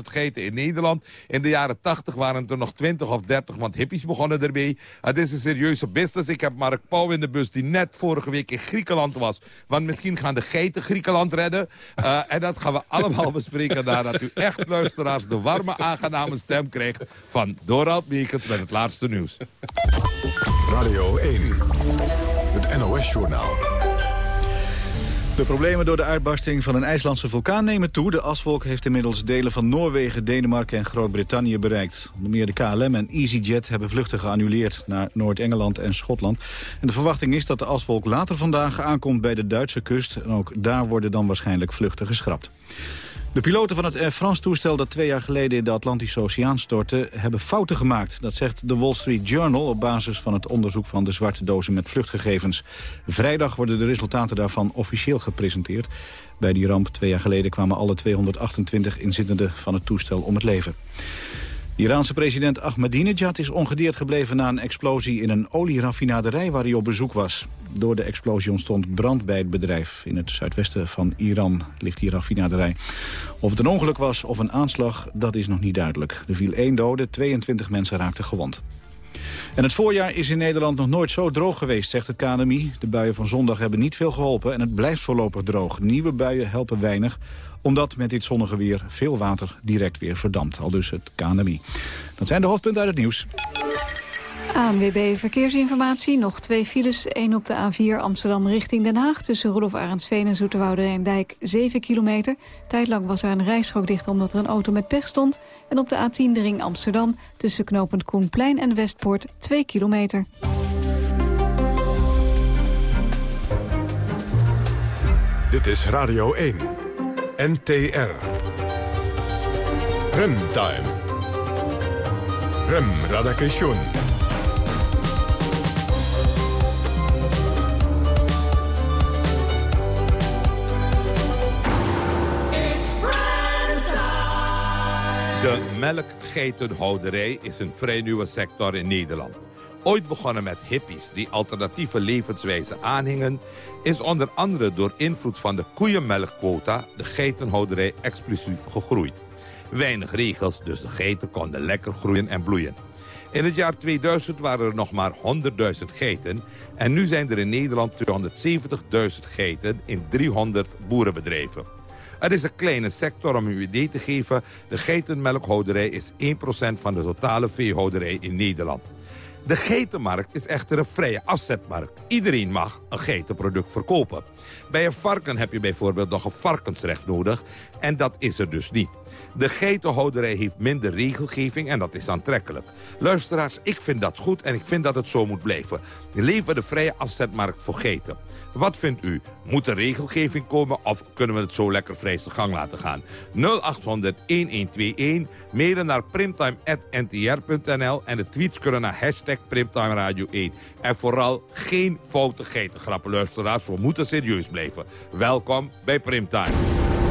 geiten in Nederland. In de jaren 80 waren het er nog 20 of 30, want hippies begonnen ermee. Het is een serieuze business. Ik heb Mark Pauw in de bus die net vorige week in Griekenland was. Want misschien gaan de geiten Griekenland redden. Uh, en dat gaan we [LAUGHS] allemaal bespreken nadat u echt luisteraars... de warme, aangename stem krijgt van Dorald Meekens met het laatste nieuws. Radio 1, het NOS-journaal. De problemen door de uitbarsting van een IJslandse vulkaan nemen toe. De aswolk heeft inmiddels delen van Noorwegen, Denemarken en Groot-Brittannië bereikt. Onder meer de KLM en EasyJet hebben vluchten geannuleerd naar Noord-Engeland en Schotland. En de verwachting is dat de aswolk later vandaag aankomt bij de Duitse kust. En ook daar worden dan waarschijnlijk vluchten geschrapt. De piloten van het Air France-toestel dat twee jaar geleden in de Atlantische Oceaan stortte... hebben fouten gemaakt. Dat zegt de Wall Street Journal op basis van het onderzoek van de zwarte dozen met vluchtgegevens. Vrijdag worden de resultaten daarvan officieel gepresenteerd. Bij die ramp twee jaar geleden kwamen alle 228 inzittenden van het toestel om het leven. De Iraanse president Ahmadinejad is ongedeerd gebleven na een explosie in een olieraffinaderij waar hij op bezoek was. Door de explosie ontstond brand bij het bedrijf. In het zuidwesten van Iran ligt die raffinaderij. Of het een ongeluk was of een aanslag, dat is nog niet duidelijk. Er viel één dode, 22 mensen raakten gewond. En het voorjaar is in Nederland nog nooit zo droog geweest, zegt het KNMI. De buien van zondag hebben niet veel geholpen en het blijft voorlopig droog. Nieuwe buien helpen weinig, omdat met dit zonnige weer veel water direct weer verdampt. Al dus het KNMI. Dat zijn de hoofdpunten uit het nieuws. ANWB Verkeersinformatie. Nog twee files. Eén op de A4 Amsterdam richting Den Haag. Tussen Rudolf Arendsveen en Zoeterwoude en Dijk 7 kilometer. Tijdlang was er een rijstrook dicht omdat er een auto met pech stond. En op de A10 de ring Amsterdam. Tussen knooppunt Koenplein en Westpoort 2 kilometer. Dit is Radio 1. NTR. Remtime. Rem Radakation. De melkgeitenhouderij is een vrij nieuwe sector in Nederland. Ooit begonnen met hippies die alternatieve levenswijze aanhingen... is onder andere door invloed van de koeienmelkquota... de geitenhouderij explosief gegroeid. Weinig regels, dus de geiten konden lekker groeien en bloeien. In het jaar 2000 waren er nog maar 100.000 geiten... en nu zijn er in Nederland 270.000 geiten in 300 boerenbedrijven. Het is een kleine sector om u een idee te geven. De geitenmelkhouderij is 1% van de totale veehouderij in Nederland. De geitenmarkt is echter een vrije afzetmarkt. Iedereen mag een geitenproduct verkopen. Bij een varken heb je bijvoorbeeld nog een varkensrecht nodig. En dat is er dus niet. De geitenhouderij heeft minder regelgeving en dat is aantrekkelijk. Luisteraars, ik vind dat goed en ik vind dat het zo moet blijven. Leven de vrije afzetmarkt voor geiten. Wat vindt u? Moet er regelgeving komen of kunnen we het zo lekker vrij zijn gang laten gaan? 0800-1121, mailen naar primtime.ntr.nl en de tweets kunnen naar hashtag Hashtag Primtime Radio 1. En vooral geen foute geitengrappen, luisteraars. We moeten serieus blijven. Welkom bij Primtime.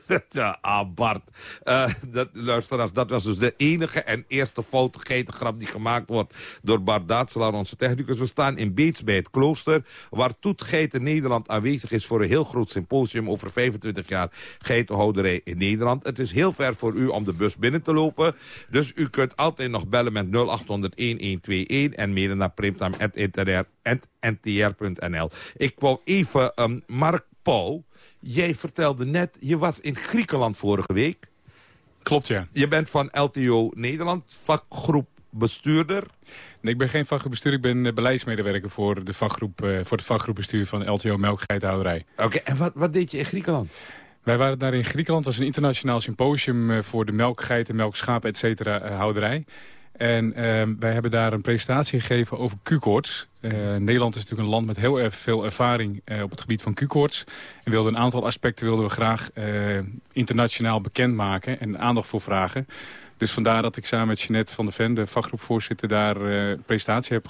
[LAUGHS] ah, Bart. Uh, dat, luisteraars, dat was dus de enige en eerste foute geitengrap die gemaakt wordt door Bart Daatselaar, onze technicus. We staan in Beets bij het klooster, waar Toet Geiten Nederland aanwezig is voor een heel groot symposium over 25 jaar geitenhouderij in Nederland. Het is heel ver voor u om de bus binnen te lopen, dus u kunt altijd nog bellen met 0800-1121 en mailen naar primtime.ntr.nl. Ik wou even um, Mark Pauw Jij vertelde net, je was in Griekenland vorige week. Klopt, ja. Je bent van LTO Nederland, vakgroep bestuurder. Nee, ik ben geen vakgroepbestuurder. Ik ben eh, beleidsmedewerker voor, de vakgroep, uh, voor het vakgroepbestuur van LTO Melkgeitenhouderij. Oké, en wat, wat deed je in Griekenland? Wij waren daar in Griekenland. Dat was een internationaal symposium uh, voor de melkgeiten, melkschapen, et cetera, houderij. En uh, wij hebben daar een presentatie gegeven over Q-koorts. Uh, Nederland is natuurlijk een land met heel erg veel ervaring uh, op het gebied van Q-koorts. En wilden een aantal aspecten wilden we graag uh, internationaal bekendmaken en aandacht voor vragen. Dus vandaar dat ik samen met Jeanette van der Ven, de vakgroepvoorzitter, daar een presentatie heb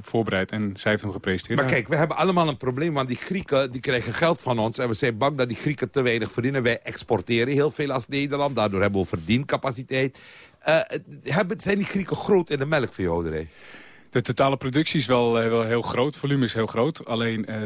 voorbereid. En zij heeft hem gepresenteerd. Maar kijk, we hebben allemaal een probleem, want die Grieken die krijgen geld van ons. En we zijn bang dat die Grieken te weinig verdienen. Wij exporteren heel veel als Nederland, daardoor hebben we verdiencapaciteit. Uh, hebben, zijn die Grieken groot in de melkveehouderij? De totale productie is wel, wel heel groot, volume is heel groot. Alleen uh,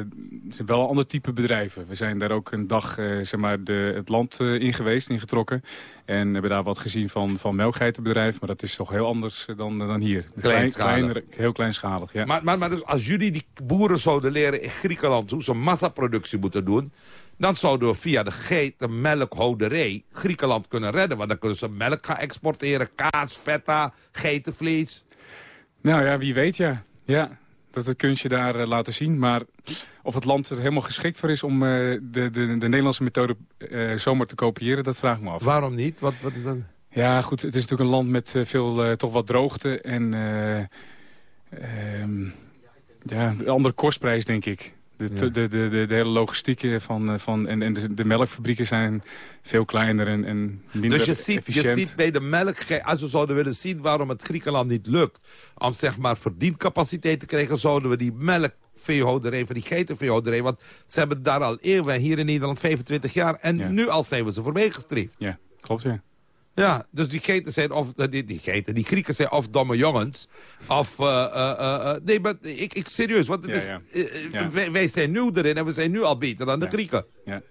het zijn wel ander type bedrijven. We zijn daar ook een dag uh, zeg maar de, het land uh, in geweest, ingetrokken. En hebben daar wat gezien van, van melkgeitenbedrijf. Maar dat is toch heel anders dan, dan hier. Kleinschalig. Klein, heel kleinschalig, ja. Maar, maar, maar dus als jullie die boeren zouden leren in Griekenland... hoe ze massaproductie moeten doen... dan zouden we via de geitenmelkhouderij Griekenland kunnen redden. Want dan kunnen ze melk gaan exporteren, kaas, feta, geitenvlees. Nou ja, wie weet ja. Ja, dat het kunstje daar uh, laten zien. Maar of het land er helemaal geschikt voor is om uh, de, de, de Nederlandse methode uh, zomaar te kopiëren, dat vraag ik me af. Waarom niet? Wat, wat is dat? Ja, goed, het is natuurlijk een land met veel toch wat droogte en um, ja, een andere kostprijs, denk ik. De, ja. de, de, de, de, hele logistiek van, van, en, en de, melkfabrieken zijn veel kleiner en, en minder Dus je ziet, efficiënt. je ziet bij de melk, als we zouden willen zien waarom het Griekenland niet lukt... om zeg maar verdiencapaciteit te krijgen, zouden we die melkveehouderij, van die geitenveehouderij... want ze hebben daar al eeuwen, hier in Nederland 25 jaar... en ja. nu al zijn we ze voorbij gestreefd. Ja, klopt, ja. Ja, dus die geiten zijn of die, die geiten, die Grieken zijn of domme jongens, of uh, uh, uh, nee, maar ik, ik serieus, want het ja, is, ja. wij, wij, zijn nieuw erin en we zijn nu al beter dan de Grieken. Ja.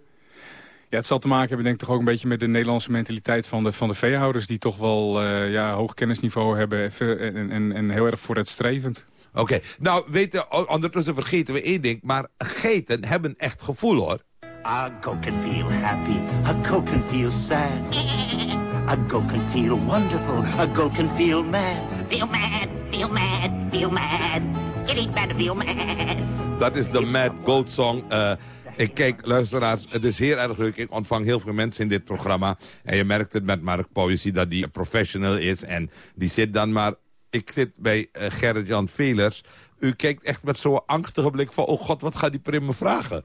Ja, het zal te maken hebben denk ik toch ook een beetje met de Nederlandse mentaliteit van de, van de veehouders... die toch wel ja, hoog kennisniveau hebben en, en, en heel erg vooruitstrevend. Oké, okay. nou weten, ondertussen vergeten we één ding, maar geiten hebben echt gevoel hoor. A goat can feel happy, a goat can feel sad. A goat can feel wonderful, a goat can feel mad. Feel mad, feel mad, feel mad. It ain't bad to feel mad. Dat is de Mad Goat Song. Uh, ik kijk, luisteraars, het is heel erg leuk. Ik ontvang heel veel mensen in dit programma. En je merkt het met Mark Pauw. Je ziet dat hij een professional is. En die zit dan maar... Ik zit bij uh, Gerrit-Jan Velers. U kijkt echt met zo'n angstige blik van... oh god, wat gaat die Prim me vragen?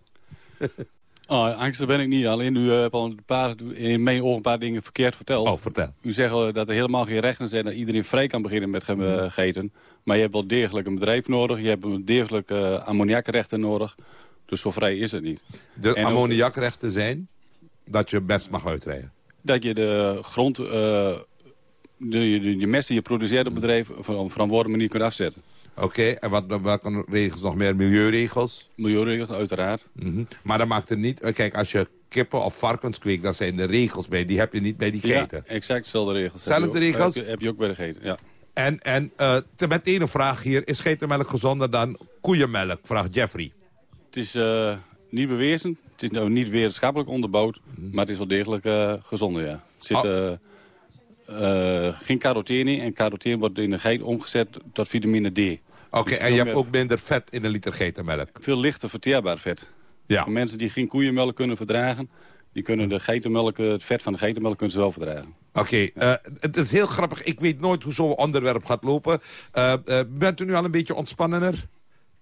Oh, angstig ben ik niet. Alleen u hebt al een paar, in mijn ogen een paar dingen verkeerd verteld. Oh, vertel. U zegt dat er helemaal geen rechten zijn dat iedereen vrij kan beginnen met gaan geten. Maar je hebt wel degelijk een bedrijf nodig. Je hebt degelijk uh, ammoniakrechten nodig. Dus zo vrij is het niet. De en ammoniakrechten zijn dat je best mag uitrijden? Dat je de grond, uh, de, de, de mest die je produceert op bedrijf... op een verantwoorde manier kunt afzetten. Oké, okay, en wat, welke regels nog meer? Milieuregels? Milieuregels, uiteraard. Mm -hmm. Maar dat maakt het niet... Kijk, als je kippen of varkens kweekt, dan zijn de regels bij. Die heb je niet bij die geiten. Ja, exact dezelfde regels. Zelfde regels? Heb je, heb je ook bij de geiten, ja. En, en uh, te meteen een vraag hier. Is geitenmelk gezonder dan koeienmelk? Vraagt Jeffrey. Het is uh, niet bewezen. Het is nou niet wetenschappelijk onderbouwd. Mm -hmm. Maar het is wel degelijk uh, gezonder, ja. Zit oh. Geen carotene in. En carotene wordt in de geit omgezet tot vitamine D. Oké, okay, dus en je hebt ook minder vet in een liter geitenmelk? Veel lichter verteerbaar vet. Ja. Voor mensen die geen koeienmelk kunnen verdragen... die kunnen de geitenmelk, het vet van de geitenmelk kunnen ze wel verdragen. Oké, okay, ja. uh, het is heel grappig. Ik weet nooit hoe zo'n onderwerp gaat lopen. Uh, uh, bent u nu al een beetje ontspannender?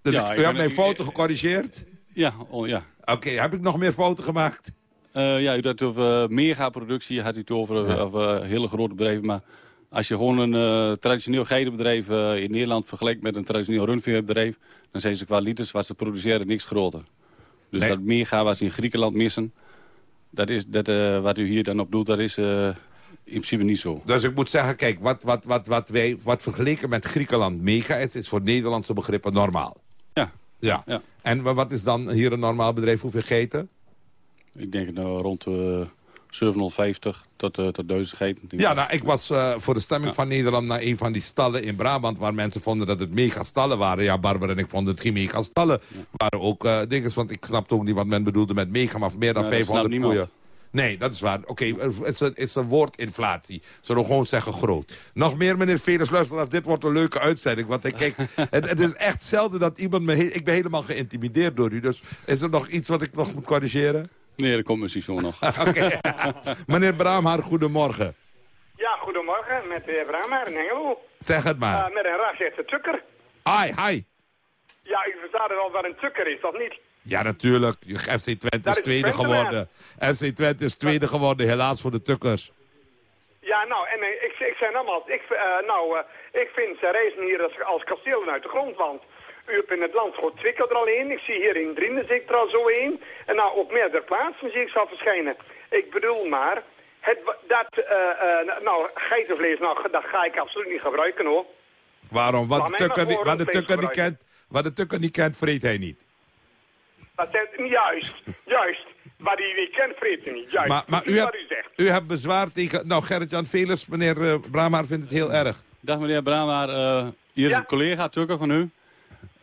Dus ja, ik, u hebt mijn fouten gecorrigeerd? Ja, oh, ja. Oké, okay, heb ik nog meer fouten gemaakt? Eh, ja, u had het over megaproductie, had u het over, Ja. over hele grote bedrijven. Maar als je gewoon een eh, traditioneel geitenbedrijf eh, in Nederland vergelijkt met een traditioneel rundveebedrijf, dan zijn ze qua liters wat ze produceren niks groter. Dus Nee. dat mega wat ze in Griekenland missen, dat is dat, eh, wat u hier dan op doet, dat is eh, in principe niet zo. Dus ik moet zeggen, kijk, wat, wat, wat, wat, wij, wat vergeleken met Griekenland mega is... is voor Nederlandse begrippen normaal. Ja. Ja. Ja. En wa- wat is dan hier een normaal bedrijf? Hoeveel geiten? Ik denk nou, rond eh 750 tot, eh tot 1000 geiten. denk Ja, ik. nou, ik was eh, voor de stemming van Nederland naar een van die stallen in Brabant... waar mensen vonden dat het mega stallen waren. Ja, Barbara en ik vonden het geen mega stallen. waren ook eh dingen, want ik snapte ook niet wat men bedoelde met mega... maar meer dan Ja, dat 500 snapt niemand. koeien. Nee, dat is waar. Oké, het is een, is een woordinflatie. Zullen we gewoon zeggen groot. Nog meer, meneer Velers, luister, dit wordt een leuke uitzending. Want ik, kijk, [LAUGHS] het, het is echt zelden dat iemand me... he- ik ben helemaal geïntimideerd door u. Dus is er nog iets wat ik nog moet corrigeren? Nee, dat komt misschien zo nog. [LAUGHS] Oké. [LAUGHS] meneer Braamhaar, goedemorgen. Ja, goedemorgen, met de heer Bramer in Hengelo. Zeg het maar. Eh, met een raar tukker. Hi, hi. Ja, u verstaat wel wat een tukker is, of niet? Ja, natuurlijk. FC Twente Dat is is tweede Twente, geworden. FC Twente is tweede geworden, helaas voor de Tukkers. Ja, nou, en eh, ik, ik zei nogmaals, ik, eh, nou, eh, ik vind ze reizen hier als, als kastelen uit de grond, want u hebt in het land gewoon Twikkel er al één. Ik zie hier in Drienden zie ik er al zo één. En nou, op meerdere plaatsen zie ik ze al verschijnen. Ik bedoel maar, het, dat, eh, eh, nou, geitenvlees, nou, dat ga ik absoluut niet gebruiken, hoor. Waarom? Wat de Tukker, niet- wat de tukker niet kent, wat de Tukker niet kent, vreet hij niet. Dat juist, juist. Maar die, die kent vreet niet, juist. Maar, maar u, wat hebt, u hebt bezwaar tegen... Nou, Gerrit-Jan Velers, meneer uh, Brahmaar vindt het heel erg. Dag meneer Brahmaar, eh, hier is een collega Tukker van u.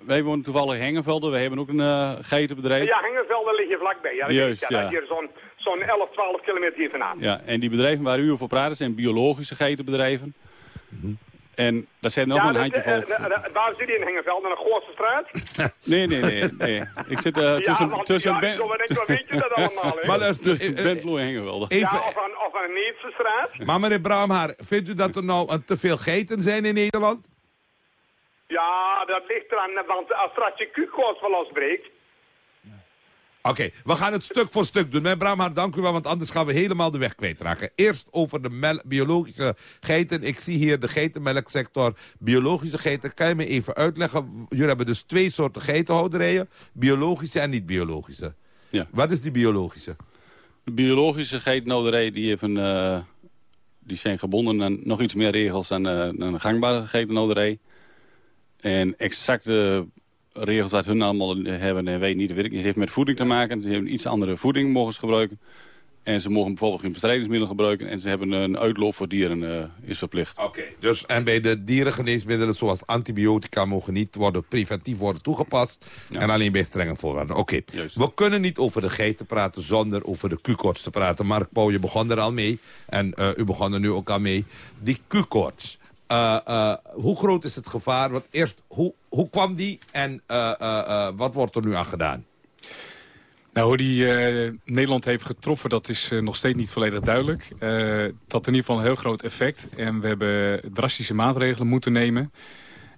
Wij wonen toevallig in Hengevelden. We hebben ook een eh geitenbedrijf. Ja, Hengelvelden liggen vlakbij. Ja, dat Juist, ja. ja. Dat hier zo'n zo'n 11, 12 kilometer hier vandaan. Ja, en die bedrijven waar u over praat zijn biologische geitenbedrijven. En daar zijn er nog ja, een dat- handje eh, van. eh, eh, waar zit die in Hengelvelden? Een Goorse straat? [LAUGHS] Nee, nee, nee. nee. Ik zit eh, ja, tussen, want, tussen, ja, Ben- weet, je dat [LAUGHS] allemaal, hè? Maar luister, tussen Bentlo en Hengevelden. Even- Ja, of een, of een Neefse straat? Maar meneer Braamhaar, vindt u dat er nou een te veel geiten zijn in Nederland? Ja, dat ligt eraan, want als straks je Q-koorts wel losbreekt... Oké, we gaan het stuk voor stuk doen. Braamhaar, dank u wel, want anders gaan we helemaal de weg kwijtraken. Eerst over de biologische geiten. Ik zie hier de geitenmelksector. Biologische geiten, kan je me even uitleggen? Jullie hebben dus twee soorten geitenhouderijen. Biologische en niet-biologische. Ja. Wat is die biologische? De biologische geitenhouderij die, heeft een, eh, die zijn gebonden aan nog iets meer regels dan eh, een gangbare geitenhouderij. En exacte regels wat hun allemaal hebben en weet niet, weet ik niet. Het heeft met voeding te maken. Ze hebben iets andere voeding mogen ze gebruiken. En ze mogen bijvoorbeeld geen bestrijdingsmiddelen gebruiken. En ze hebben een uitloop voor dieren eh, is verplicht. Oké. Dus, en bij de dierengeneesmiddelen zoals antibiotica mogen niet worden, preventief worden toegepast. En alleen bij strenge voorwaarden. Oké. We kunnen niet over de geiten praten zonder over de Q-koorts te praten. Mark Pauw, je begon er al mee. En eh, u begon er nu ook al mee. Die Q-koorts. Eh, eh, hoe groot is het gevaar? Want eerst, hoe, hoe kwam die en eh, wat wordt er nu aan gedaan? Nou, hoe die Nederland heeft getroffen, dat is nog steeds niet volledig duidelijk. Dat had in ieder geval een heel groot effect. En we hebben drastische maatregelen moeten nemen.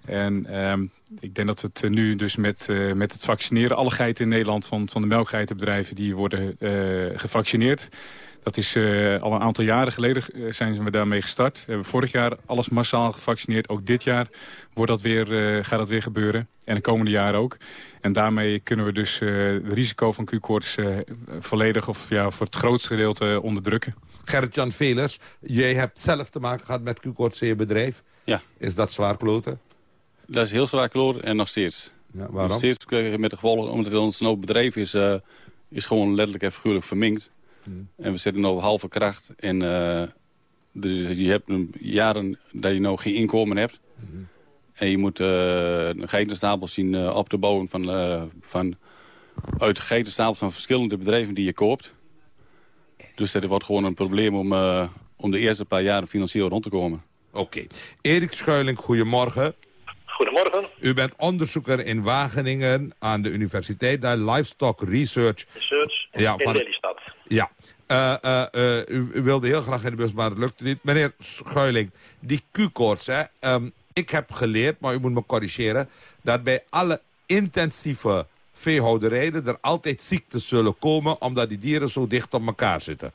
En ehm, ik denk dat het nu dus met, met het vaccineren... alle geiten in Nederland van, van de melkgeitenbedrijven... die worden gevaccineerd. Dat is eh, al een aantal jaren geleden eh, zijn we daarmee gestart. We hebben vorig jaar alles massaal gevaccineerd. Ook dit jaar wordt dat weer, eh, gaat dat weer gebeuren. En de komende jaren ook. En daarmee kunnen we dus eh het risico van Q-koorts eh, volledig... of ja, voor het grootste gedeelte onderdrukken. Gerrit-Jan Velers, jij hebt zelf te maken gehad met Q-koorts in je bedrijf. Ja. Is dat zwaar kloten? Dat is heel zwaar kloten en nog steeds. Ja, waarom? Nog steeds met de gevolgen, omdat het ons een bedrijf is... eh, is gewoon letterlijk en figuurlijk verminkt. Hmm. En we zitten nu op halve kracht. En eh, dus je hebt een jaren dat je nou geen inkomen hebt. Hmm. En je moet eh, een geitenstapel zien eh, op te bouwen van, eh, van, uit de geitenstapels van verschillende bedrijven die je koopt. Dus dat wordt gewoon een probleem om, eh, om de eerste paar jaren financieel rond te komen. Oké. Erik Schuiling, goedemorgen. Goedemorgen. U bent onderzoeker in Wageningen aan de universiteit, daar Livestock Research. Research Ja, in van- Lelystad. Ja. Eh, eh, eh, u, wilde heel graag in de bus, maar het lukte niet. Meneer Schuiling, die Q-koorts, hè. ehm, ik heb geleerd, maar u moet me corrigeren... dat bij alle intensieve veehouderijen er altijd ziektes zullen komen... omdat die dieren zo dicht op elkaar zitten?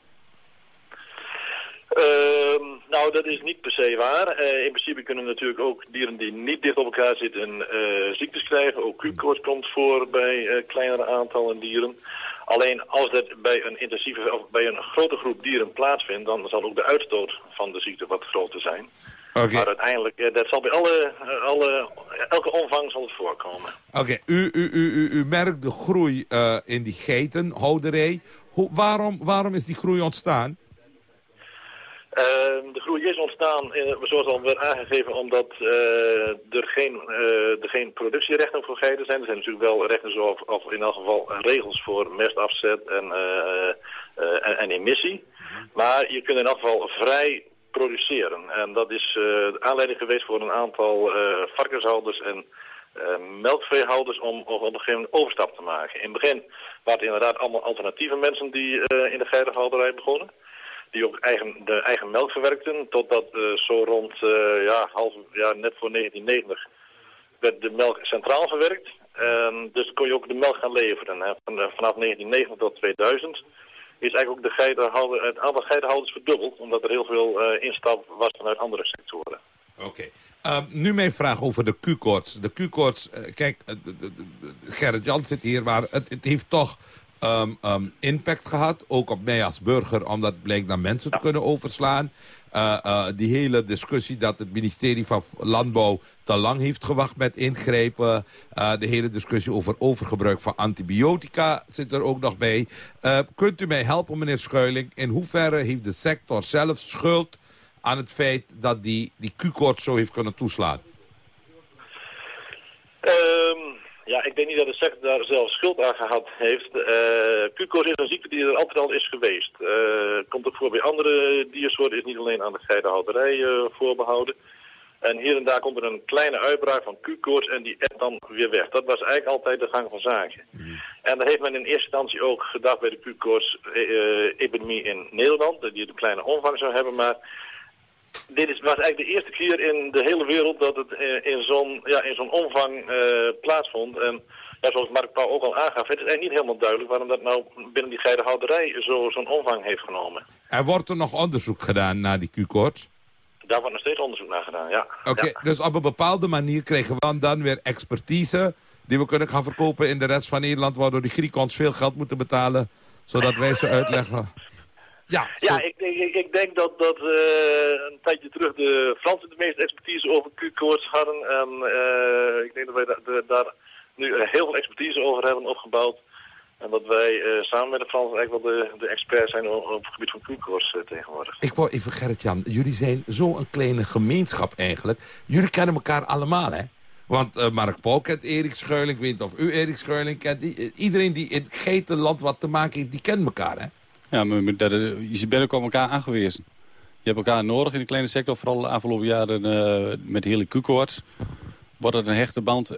Ehm, nou, dat is niet per se waar. In principe kunnen natuurlijk ook dieren die niet dicht op elkaar zitten ziektes krijgen. Ook Q-koorts komt voor bij kleinere aantallen dieren. Alleen als dat bij een intensieve of bij een grote groep dieren plaatsvindt, dan zal ook de uitstoot van de ziekte wat groter zijn. Maar uiteindelijk, eh, dat zal bij alle, eh, alle, elke omvang zal het voorkomen. Oké, u, u, u, u, u merkt de groei eh, in die geitenhouderij. Hoe, waarom, waarom is die groei ontstaan? Ehm, de groei is ontstaan, eh, zoals al werd aangegeven, omdat eh, er, geen, eh, er geen productierechten voor geiten zijn. Er zijn natuurlijk wel rechten, of in elk geval regels voor mestafzet en, en, emissie. Maar je kunt in elk geval vrij produceren. En dat is de aanleiding geweest voor een aantal varkenshouders en melkveehouders om, om op een gegeven moment overstap te maken. In het begin waren het inderdaad allemaal alternatieve mensen die in de geitenhouderij begonnen die ook eigen, de eigen melk verwerkten. Totdat uh, zo rond, uh, ja, half, ja, net voor 1990 werd de melk centraal verwerkt. Dus kon je ook de melk gaan leveren. Hè. Uh, vanaf 1990 tot 2000 is eigenlijk ook de geitenhouder, het aantal geitenhouders verdubbeld. Omdat er heel veel instap was vanuit andere sectoren. Oké. Nu mijn vraag over de Q-koorts. De Q-koorts, kijk, Gerrit Jan zit hier, maar het, het heeft toch um, um, impact gehad. Ook op mij als burger, omdat het blijkt naar mensen te kunnen overslaan. Uh, uh, die hele discussie dat het ministerie van Landbouw te lang heeft gewacht met ingrijpen. Uh, de hele discussie over overgebruik van antibiotica zit er ook nog bij. kunt u mij helpen, meneer Schuiling? In hoeverre heeft de sector zelf schuld aan het feit dat die, die Q-koorts zo heeft kunnen toeslaan? Um, ja, ik denk niet dat de sector daar zelf schuld aan gehad heeft. Uh, Q-koorts is een ziekte die er altijd al is geweest. Uh, komt ook voor bij andere diersoorten, is niet alleen aan de geitenhouderij uh, voorbehouden. En hier en daar komt er een kleine uitbraak van Q-koorts en die ebt dan weer weg. Dat was eigenlijk altijd de gang van zaken. Mm. En dat heeft men in eerste instantie ook gedacht bij de Q-koorts-epidemie in Nederland, die een kleine omvang zou hebben, maar dit is, was eigenlijk de eerste keer in de hele wereld dat het eh, in zo'n ja, in zo'n omvang uh, plaatsvond. En ja, zoals Mark Pauw ook al aangaf, het is eigenlijk niet helemaal duidelijk waarom dat nou binnen die geitenhouderij zo'n omvang heeft genomen. Er wordt er nog onderzoek gedaan naar die Q-koorts? Daar wordt nog steeds onderzoek naar gedaan, ja. Oké, ja. dus op een bepaalde manier kregen we dan weer expertise... die we kunnen gaan verkopen in de rest van Nederland... waardoor die Grieken ons veel geld moeten betalen... zodat [LAUGHS] wij ze uitleggen... Ja, ja ik, ik, ik, denk dat, dat uh, een tijdje terug de Fransen de meeste expertise over Q-koorts hadden. En uh, ik denk dat wij da de, daar nu heel veel expertise over hebben opgebouwd. En dat wij uh, samen met de Fransen eigenlijk wel de, de experts zijn op, het gebied van Q-koorts tegenwoordig. Ik wou even, Gerrit-Jan, jullie zijn zo'n kleine gemeenschap eigenlijk. Jullie kennen elkaar allemaal, hè? Want Mark Paul kent Erik Schuiling, ik weet niet of u Erik Schuiling kent. Die, iedereen die in het geitenland wat te maken heeft, die kent elkaar, hè? Ja, maar dat, je bent ook op elkaar aangewezen. Je hebt elkaar nodig in de kleine sector. Vooral de afgelopen jaren uh, met hele Q-koorts. Wordt het een hechte band.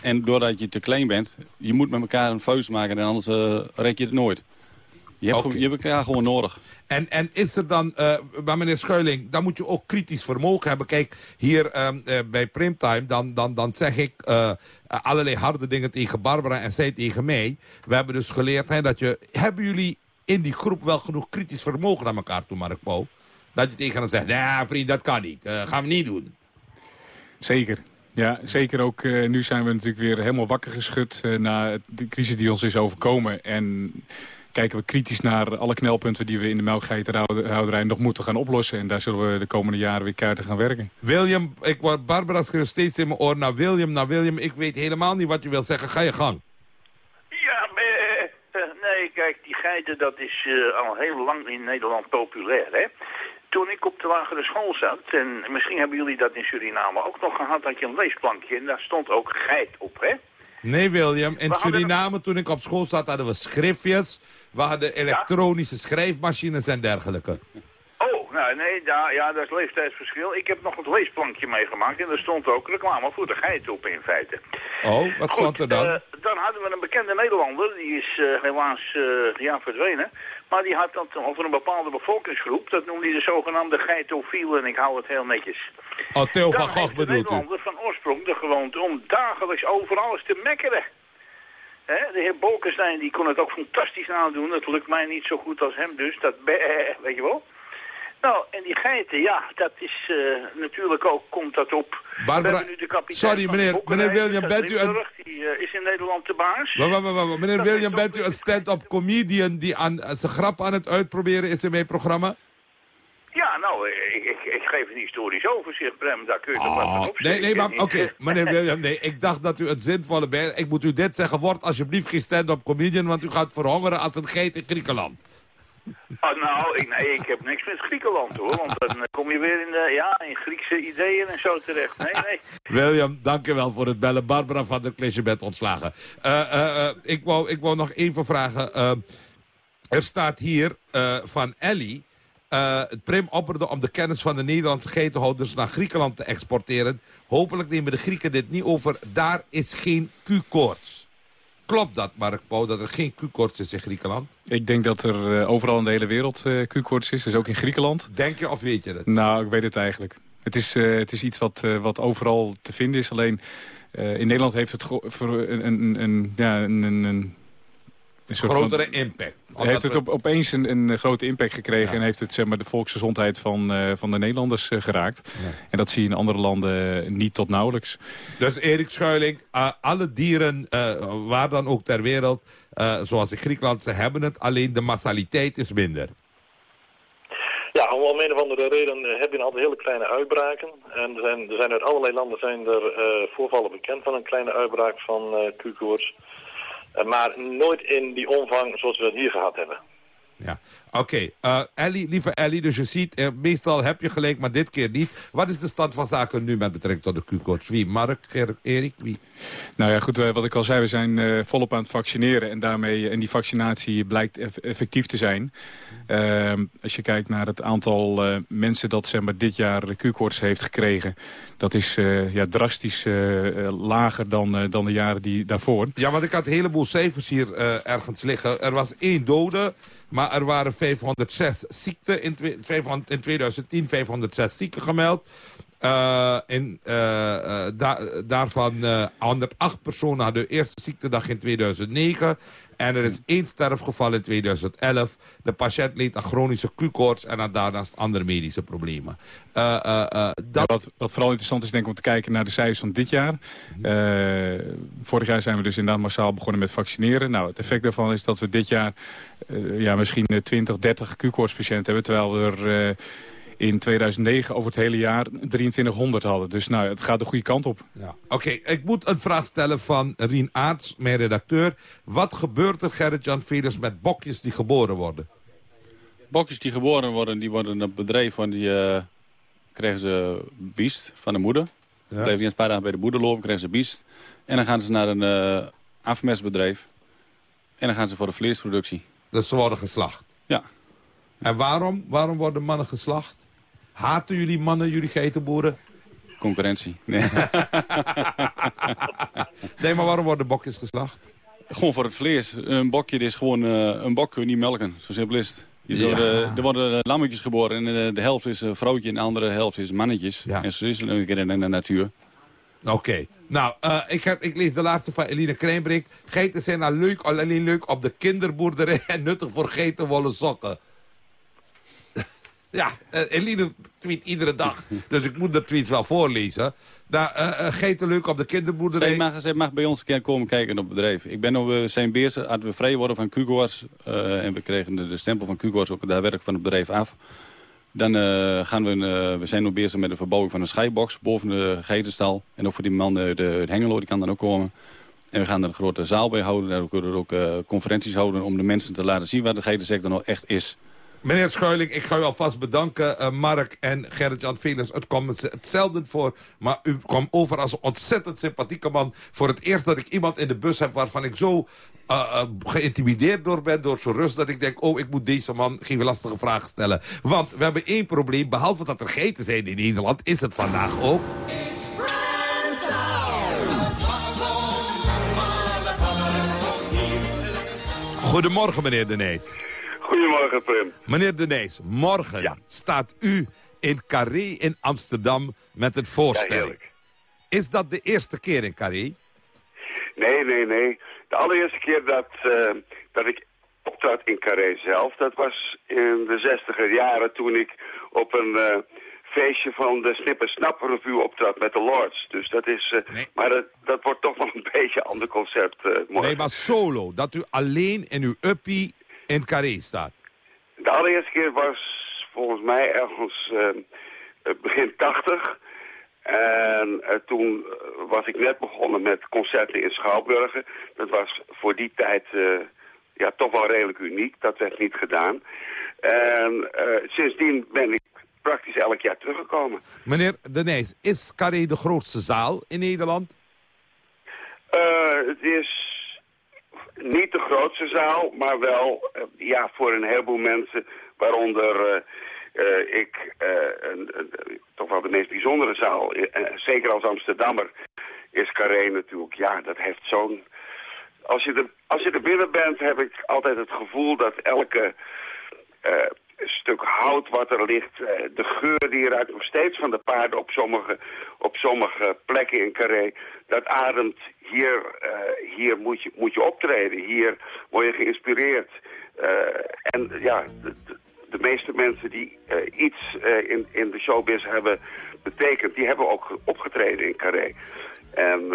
En doordat je te klein bent, je moet met elkaar een vuist maken. En anders uh, red je het nooit. Je hebt, okay. je hebt elkaar gewoon nodig. En, en is er dan, uh, maar meneer Schuiling, dan moet je ook kritisch vermogen hebben. Kijk, hier uh, bij Primetime, dan, dan, dan zeg ik allerlei harde dingen tegen Barbara en zij tegen mij. We hebben dus geleerd hè, dat je... Hebben jullie in die groep wel genoeg kritisch vermogen naar elkaar toe, Mark Pauw. Dat je tegen hem zegt, ja vriend, dat kan niet. Uh, gaan we niet doen. Zeker. Ja, zeker ook uh, nu zijn we natuurlijk weer helemaal wakker geschud... Uh, na de crisis die ons is overkomen. En kijken we kritisch naar alle knelpunten die we in de melkgeitenhouderij nog moeten gaan oplossen. En daar zullen we de komende jaren weer keihard gaan werken. William, ik word Barbara schreeuwt steeds in mijn oor naar William, naar William. Ik weet helemaal niet wat je wil zeggen. Ga je gang. Ja, nee, kijk, die geiten, dat is uh, al heel lang in Nederland populair, hè. Toen ik op de lagere school zat, en misschien hebben jullie dat in Suriname ook nog gehad, had je een leesplankje en daar stond ook geit op, hè. Nee, William. In Suriname, toen ik op school zat, hadden we schriftjes. We hadden elektronische schrijfmachines en dergelijke. Nou, nee, ja, ja, dat is leeftijdsverschil. Ik heb nog het leesplankje meegemaakt en er stond ook reclame voor de geit op in feite. Oh, wat stond er dan? Uh, dan hadden we een bekende Nederlander, die is uh, helaas uh, ja, verdwenen. Maar die had dat over een bepaalde bevolkingsgroep, dat noemde hij de zogenaamde geitofiel en ik hou het heel netjes. Oh, Theo van Gogh bedoelt u? Nederlander van oorsprong de gewoonte om dagelijks over alles te mekkeren. Hè, de heer Bolkestein die kon het ook fantastisch nadoen. Dat lukt mij niet zo goed als hem dus. Dat be- weet je wel. Nou, en die geiten, ja, dat is eh, natuurlijk ook, komt dat op. Barbara, We hebben nu de kapitein sorry, meneer- meneer William, bent u een- Die eh, is in Nederland de baas. Wacht, wacht, wacht. Meneer William, bent u een stand-up comedian die aan eh, zijn grap aan het uitproberen is in mijn programma? Ja, nou, ik, ik, ik geef een historisch overzicht, Brem. Daar kun je toch wat van Oh, opsteken. nee, nee, maar oké, meneer William, nee, ik dacht dat u het zinvolle bij... Ik moet u dit zeggen, word alsjeblieft geen stand-up comedian, want u gaat verhongeren als een geit in Griekenland. [LAUGHS] Ah, nou, ik, nee, ik heb niks met Griekenland, hoor. Want dan eh, kom je weer in, de, ja, in Griekse ideeën en zo terecht. Nee, nee. William, dank u wel voor het bellen. Barbara van der Klisje bent ontslagen. Eh, eh, ik, wou, ik wou nog even vragen. er staat hier van Ellie... het Prim opperde om de kennis van de Nederlandse geitenhouders naar Griekenland te exporteren. Hopelijk nemen de Grieken dit niet over. Daar is geen Q-koorts. Klopt dat, Mark Pauw, dat er geen Q-koorts is in Griekenland? Ik denk dat er eh, overal in de hele wereld eh Q-koorts is, dus ook in Griekenland. Denk je of weet je het? Nou, ik weet het eigenlijk. Het is, eh, het is iets wat, wat overal te vinden is. Alleen in Nederland heeft het een, een, een, ja, een, een, een soort Grotere van, impact. Heeft het op, opeens een, een grote impact gekregen... en heeft het zeg maar, de volksgezondheid van, eh, van de Nederlanders eh, geraakt. En dat zie je in andere landen niet tot nauwelijks. Dus Erik Schuiling, eh, alle dieren, eh, waar dan ook ter wereld, eh, zoals in Griekenland, ze hebben het. Alleen de massaliteit is minder. Ja, om, om een of andere reden eh, heb je altijd hele kleine uitbraken. En er zijn, er zijn uit allerlei landen zijn er eh, voorvallen bekend van een kleine uitbraak van eh Q-koorts. Eh, maar nooit in die omvang zoals we het hier gehad hebben. Ja. Oké, eh, Ellie, lieve Ellie, dus je ziet, eh, meestal heb je gelijk, maar dit keer niet. Wat is de stand van zaken nu met betrekking tot de Q-koorts? Wie? Mark, Erik, wie? Nou ja, goed, eh, wat ik al zei, we zijn eh, volop aan het vaccineren. En, daarmee, en die vaccinatie blijkt eff- effectief te zijn. Ehm, als je kijkt naar het aantal eh, mensen dat zeg maar, dit jaar de Q-koorts heeft gekregen... dat is eh, ja, drastisch eh, eh, lager dan, eh, dan de jaren die daarvoor. Ja, want ik had een heleboel cijfers hier eh, ergens liggen. Er was één dode, maar er waren 506 ziekten in, twe- 500 in 2010, 506 zieken gemeld. Da- daarvan eh 108 personen hadden hun eerste ziektedag in 2009. En er is één sterfgeval in 2011. De patiënt leed aan chronische Q-koorts en aan daarnaast andere medische problemen. Eh, eh, eh, dat... Wat, wat vooral interessant is denk ik om te kijken naar de cijfers van dit jaar. Eh, vorig jaar zijn we dus inderdaad massaal begonnen met vaccineren. Nou, het effect daarvan is dat we dit jaar ja, misschien eh, 20, 30 Q-koortspatiënten hebben. Terwijl we er in 2009 over het hele jaar 2300 hadden. Dus nou, het gaat de goede kant op. Ja. Oké, ik moet een vraag stellen van Rien Aarts, mijn redacteur. Wat gebeurt er, Gerrit-Jan Velers, met bokjes die geboren worden? Bokjes die geboren worden, die worden een bedrijf van die eh, krijgen ze biest van de moeder. Dan blijven die een paar dagen bij de moeder lopen, krijgen ze biest. En dan gaan ze naar een eh afmestbedrijf. En dan gaan ze voor de vleesproductie. Dus ze worden geslacht? Ja. En waarom? Waarom worden mannen geslacht? Haten jullie mannen, jullie geitenboeren? Concurrentie. Nee. [LAUGHS] nee, maar waarom worden bokjes geslacht? Gewoon voor het vlees. Een bokje is gewoon... eh, een bok kun je niet melken. Zo simpel is het. Worden- er worden lammetjes geboren en eh, de helft is een vrouwtje en de andere helft is mannetjes. En zo is het een keer in de natuur. Oké. Nou, eh, ik, heb, ik lees de laatste van Eline Kreinbrink. Geiten zijn al leuk, alleen leuk op de kinderboerderij [LAUGHS] en nuttig voor geitenwolle sokken. Ja, eh, Eline tweet iedere dag. Dus ik moet de tweets wel voorlezen. Nou, eh, eh, geiten leuk op de kinderboerderij. Zij mag, zij mag bij ons een keer komen kijken op het bedrijf. Ik ben op eh, zijn beers, hadden we vrij worden van eh, en we kregen de, de stempel van Q-koorts ook daar werk van het bedrijf af. Dan eh, gaan we, eh, we zijn ook bezig met de verbouwing van een scheibox boven de geitenstal. En ook voor die man uit de, Hengelo, die kan dan ook komen. En we gaan er een grote zaal bij houden. Daar kunnen we ook eh, conferenties houden om de mensen te laten zien wat de geitensector nou echt is. Meneer Schuiling, ik ga u alvast bedanken. eh, Mark en Gerrit-Jan Velers, het komt hetzelfde voor. Maar u kwam over als een ontzettend sympathieke man. Voor het eerst dat ik iemand in de bus heb waarvan ik zo eh, eh, geïntimideerd door ben. Door zijn rust dat ik denk, oh, ik moet deze man geen lastige vragen stellen. Want we hebben één probleem. Behalve dat er geiten zijn in Nederland, is het vandaag ook... Goedemorgen, meneer De Nees. Goedemorgen, Prim. Meneer De Nees, morgen staat u in Carré in Amsterdam met een voorstelling. heerlijk. is dat de eerste keer in Carré? Nee, nee, nee. De allereerste keer dat, uh, dat ik optrad in Carré zelf, dat was in de zestiger jaren toen ik op een uh, feestje van de Snipper Snap Review optrad met de Lords. Dus dat is, uh, nee. maar dat, dat wordt toch wel een [LAUGHS] beetje een ander concept morgen. Nee, maar solo, dat u alleen in uw uppie in Carré staat. De allereerste keer was volgens mij ergens begin tachtig. En uh, toen was ik net begonnen met concerten in Schouwburgen. Dat was voor die tijd uh, ja, toch wel redelijk uniek. Dat werd niet gedaan. En sindsdien ben ik praktisch elk jaar teruggekomen. Meneer De Nijs, is Carré de grootste zaal in Nederland? het is niet de grootste zaal, maar wel ja, voor een heleboel mensen, waaronder uh, ik uh, een, toch wel de meest bijzondere zaal, zeker als Amsterdammer, is Carré natuurlijk. Ja, dat heeft zo'n... Als, je als je er binnen bent, heb ik altijd het gevoel dat elke stuk hout wat er ligt, de geur die eruit nog steeds van de paarden op sommige, op sommige plekken in Carré, dat ademt, hier, hier moet, je, moet je optreden, hier word je geïnspireerd. en ja, de meeste mensen die iets in, in de showbiz hebben betekend, die hebben ook opgetreden in Carré. En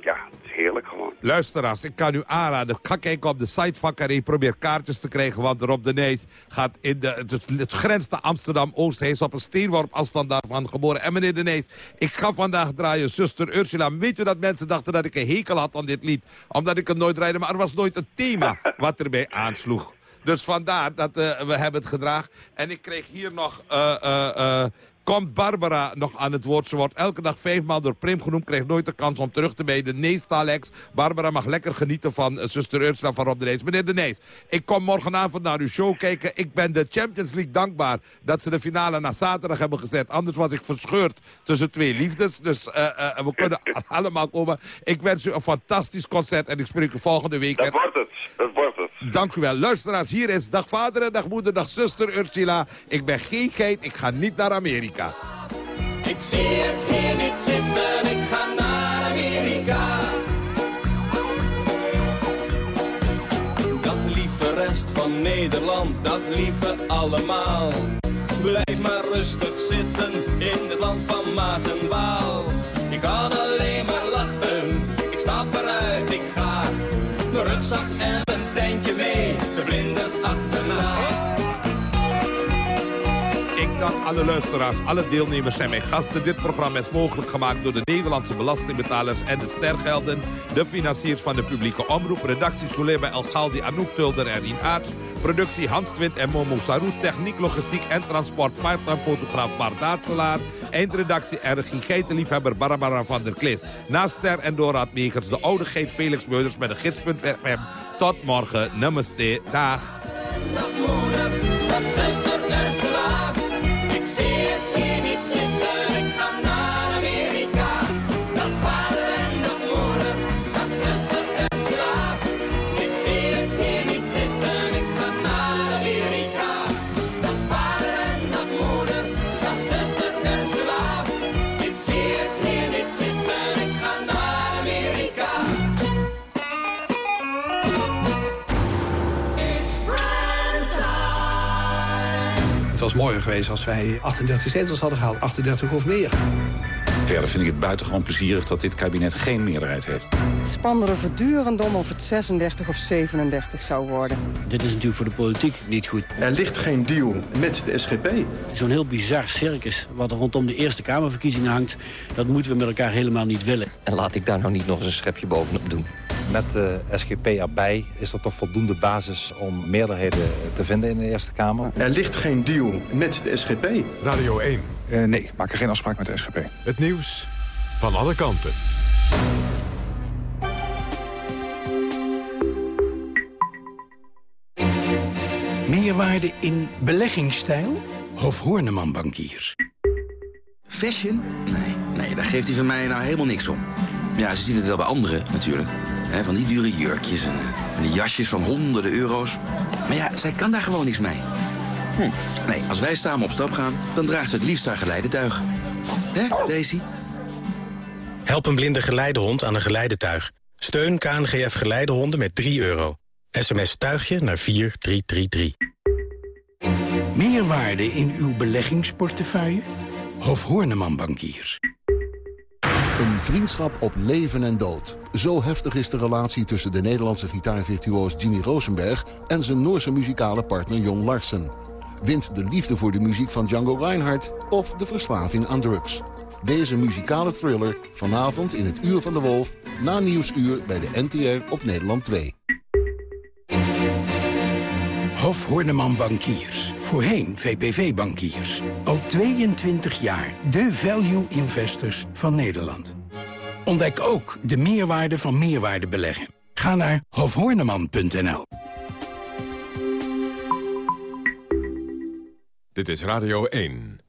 ja, het is heerlijk gewoon. Luisteraars, ik kan u aanraden. Ga kijken op de site van Carré. Probeer kaartjes te krijgen, want Rob de Nees gaat in de, het, het grens Amsterdam-Oost. Hij is op een steenworp afstand daarvan geboren. En meneer de Nees, ik ga vandaag draaien Zuster Ursula. Weet u dat mensen dachten dat ik een hekel had aan dit lied? Omdat ik het nooit rijde, maar er was nooit een thema [LAUGHS] wat erbij aansloeg. Dus vandaar dat uh, we hebben het gedragen. En ik kreeg hier nog... Uh, uh, komt Barbara nog aan het woord. Ze wordt elke dag vijfmaal door Prim genoemd. Krijgt nooit de kans om terug te meden. Nee, Stalex. Barbara mag lekker genieten van uh, zuster Ursula van Rob de Nees. Meneer de Nees, ik kom morgenavond naar uw show kijken. Ik ben de Champions League dankbaar dat ze de finale naar zaterdag hebben gezet. Anders was ik verscheurd tussen twee liefdes. Dus uh, uh, we kunnen [LAUGHS] allemaal komen. Ik wens u een fantastisch concert en ik spreek u volgende week. Dat wordt het. Dat wordt het. Dank u wel. Luisteraars, hier is dag vader en dag moeder, dag zuster Ursula. Ik ben geen geit, ik ga niet naar Amerika. Ik zie het hier niet zitten, ik ga naar Amerika. Dag lieve rest van Nederland, dag lieve allemaal. Blijf maar rustig zitten in het land van Maas en Waal. Ik kan alleen maar lachen, ik stap eruit, ik ga. Mijn rugzak en een tentje mee, de vlinders achterna alle luisteraars, alle deelnemers zijn mijn gasten. Dit programma is mogelijk gemaakt door de Nederlandse belastingbetalers en de stergelden. De financiers van de publieke omroep. Redactie Sulema El Galdi, Anouk Tulder en Rien Aarts. Productie Hans Twint en Momo Sarou. Techniek, logistiek en transport. Part-time fotograaf Bart Daatselaar. Eindredactie RG Geitenliefhebber Barbara van der Klis. Naast Ster en Dorad Megers, de oude Geet Felix Meurders met de gids.fm. Tot morgen. Namaste. Dag. Moeder, zuster. Ik zie het was mooier geweest als wij 38 zetels hadden gehaald. 38 of meer. Verder vind ik het buitengewoon plezierig dat dit kabinet geen meerderheid heeft. Het spannende voortdurend om of het 36 of 37 zou worden. Dit is natuurlijk voor de politiek niet goed. Er ligt geen deal met de SGP. Zo'n heel bizar circus wat er rondom de Eerste Kamerverkiezingen hangt... dat moeten we met elkaar helemaal niet willen. En laat ik daar nou niet nog eens een schepje bovenop doen. Met de SGP erbij is er toch voldoende basis om meerderheden te vinden in de Eerste Kamer. Er ligt geen deal met de SGP. Radio 1. Uh, nee, maak er geen afspraak met de SGP. Het nieuws van alle kanten. Meerwaarde in beleggingsstijl of Horneman Bankiers? Fashion? Nee, nee, daar geeft hij van mij nou helemaal niks om. Ja, ze ziet het wel bij anderen natuurlijk. He, van die dure jurkjes en, en die jasjes van honderden euro's. Maar ja, zij kan daar gewoon niks mee. Hm. Nee, als wij samen op stap gaan, dan draagt ze het liefst haar geleidetuig. Hè, Daisy? Help een blinde geleidehond aan een geleidetuig. Steun KNGF Geleidehonden met 3 euro. SMS tuigje naar 4333. Meerwaarde in uw beleggingsportefeuille? Hof Horneman Bankiers. Een vriendschap op leven en dood. Zo heftig is de relatie tussen de Nederlandse gitaarvirtuoos Jimmy Rosenberg... en zijn Noorse muzikale partner Jon Larsen. Wint de liefde voor de muziek van Django Reinhardt of de verslaving aan drugs? Deze muzikale thriller vanavond in het Uur van de Wolf... na Nieuwsuur bij de NTR op Nederland 2. Hof Horneman Bankiers. Voorheen VPV Bankiers. Al 22 jaar de value investors van Nederland. Ontdek ook de meerwaarde van meerwaarde beleggen. Ga naar hofhorneman.nl. Dit is Radio 1.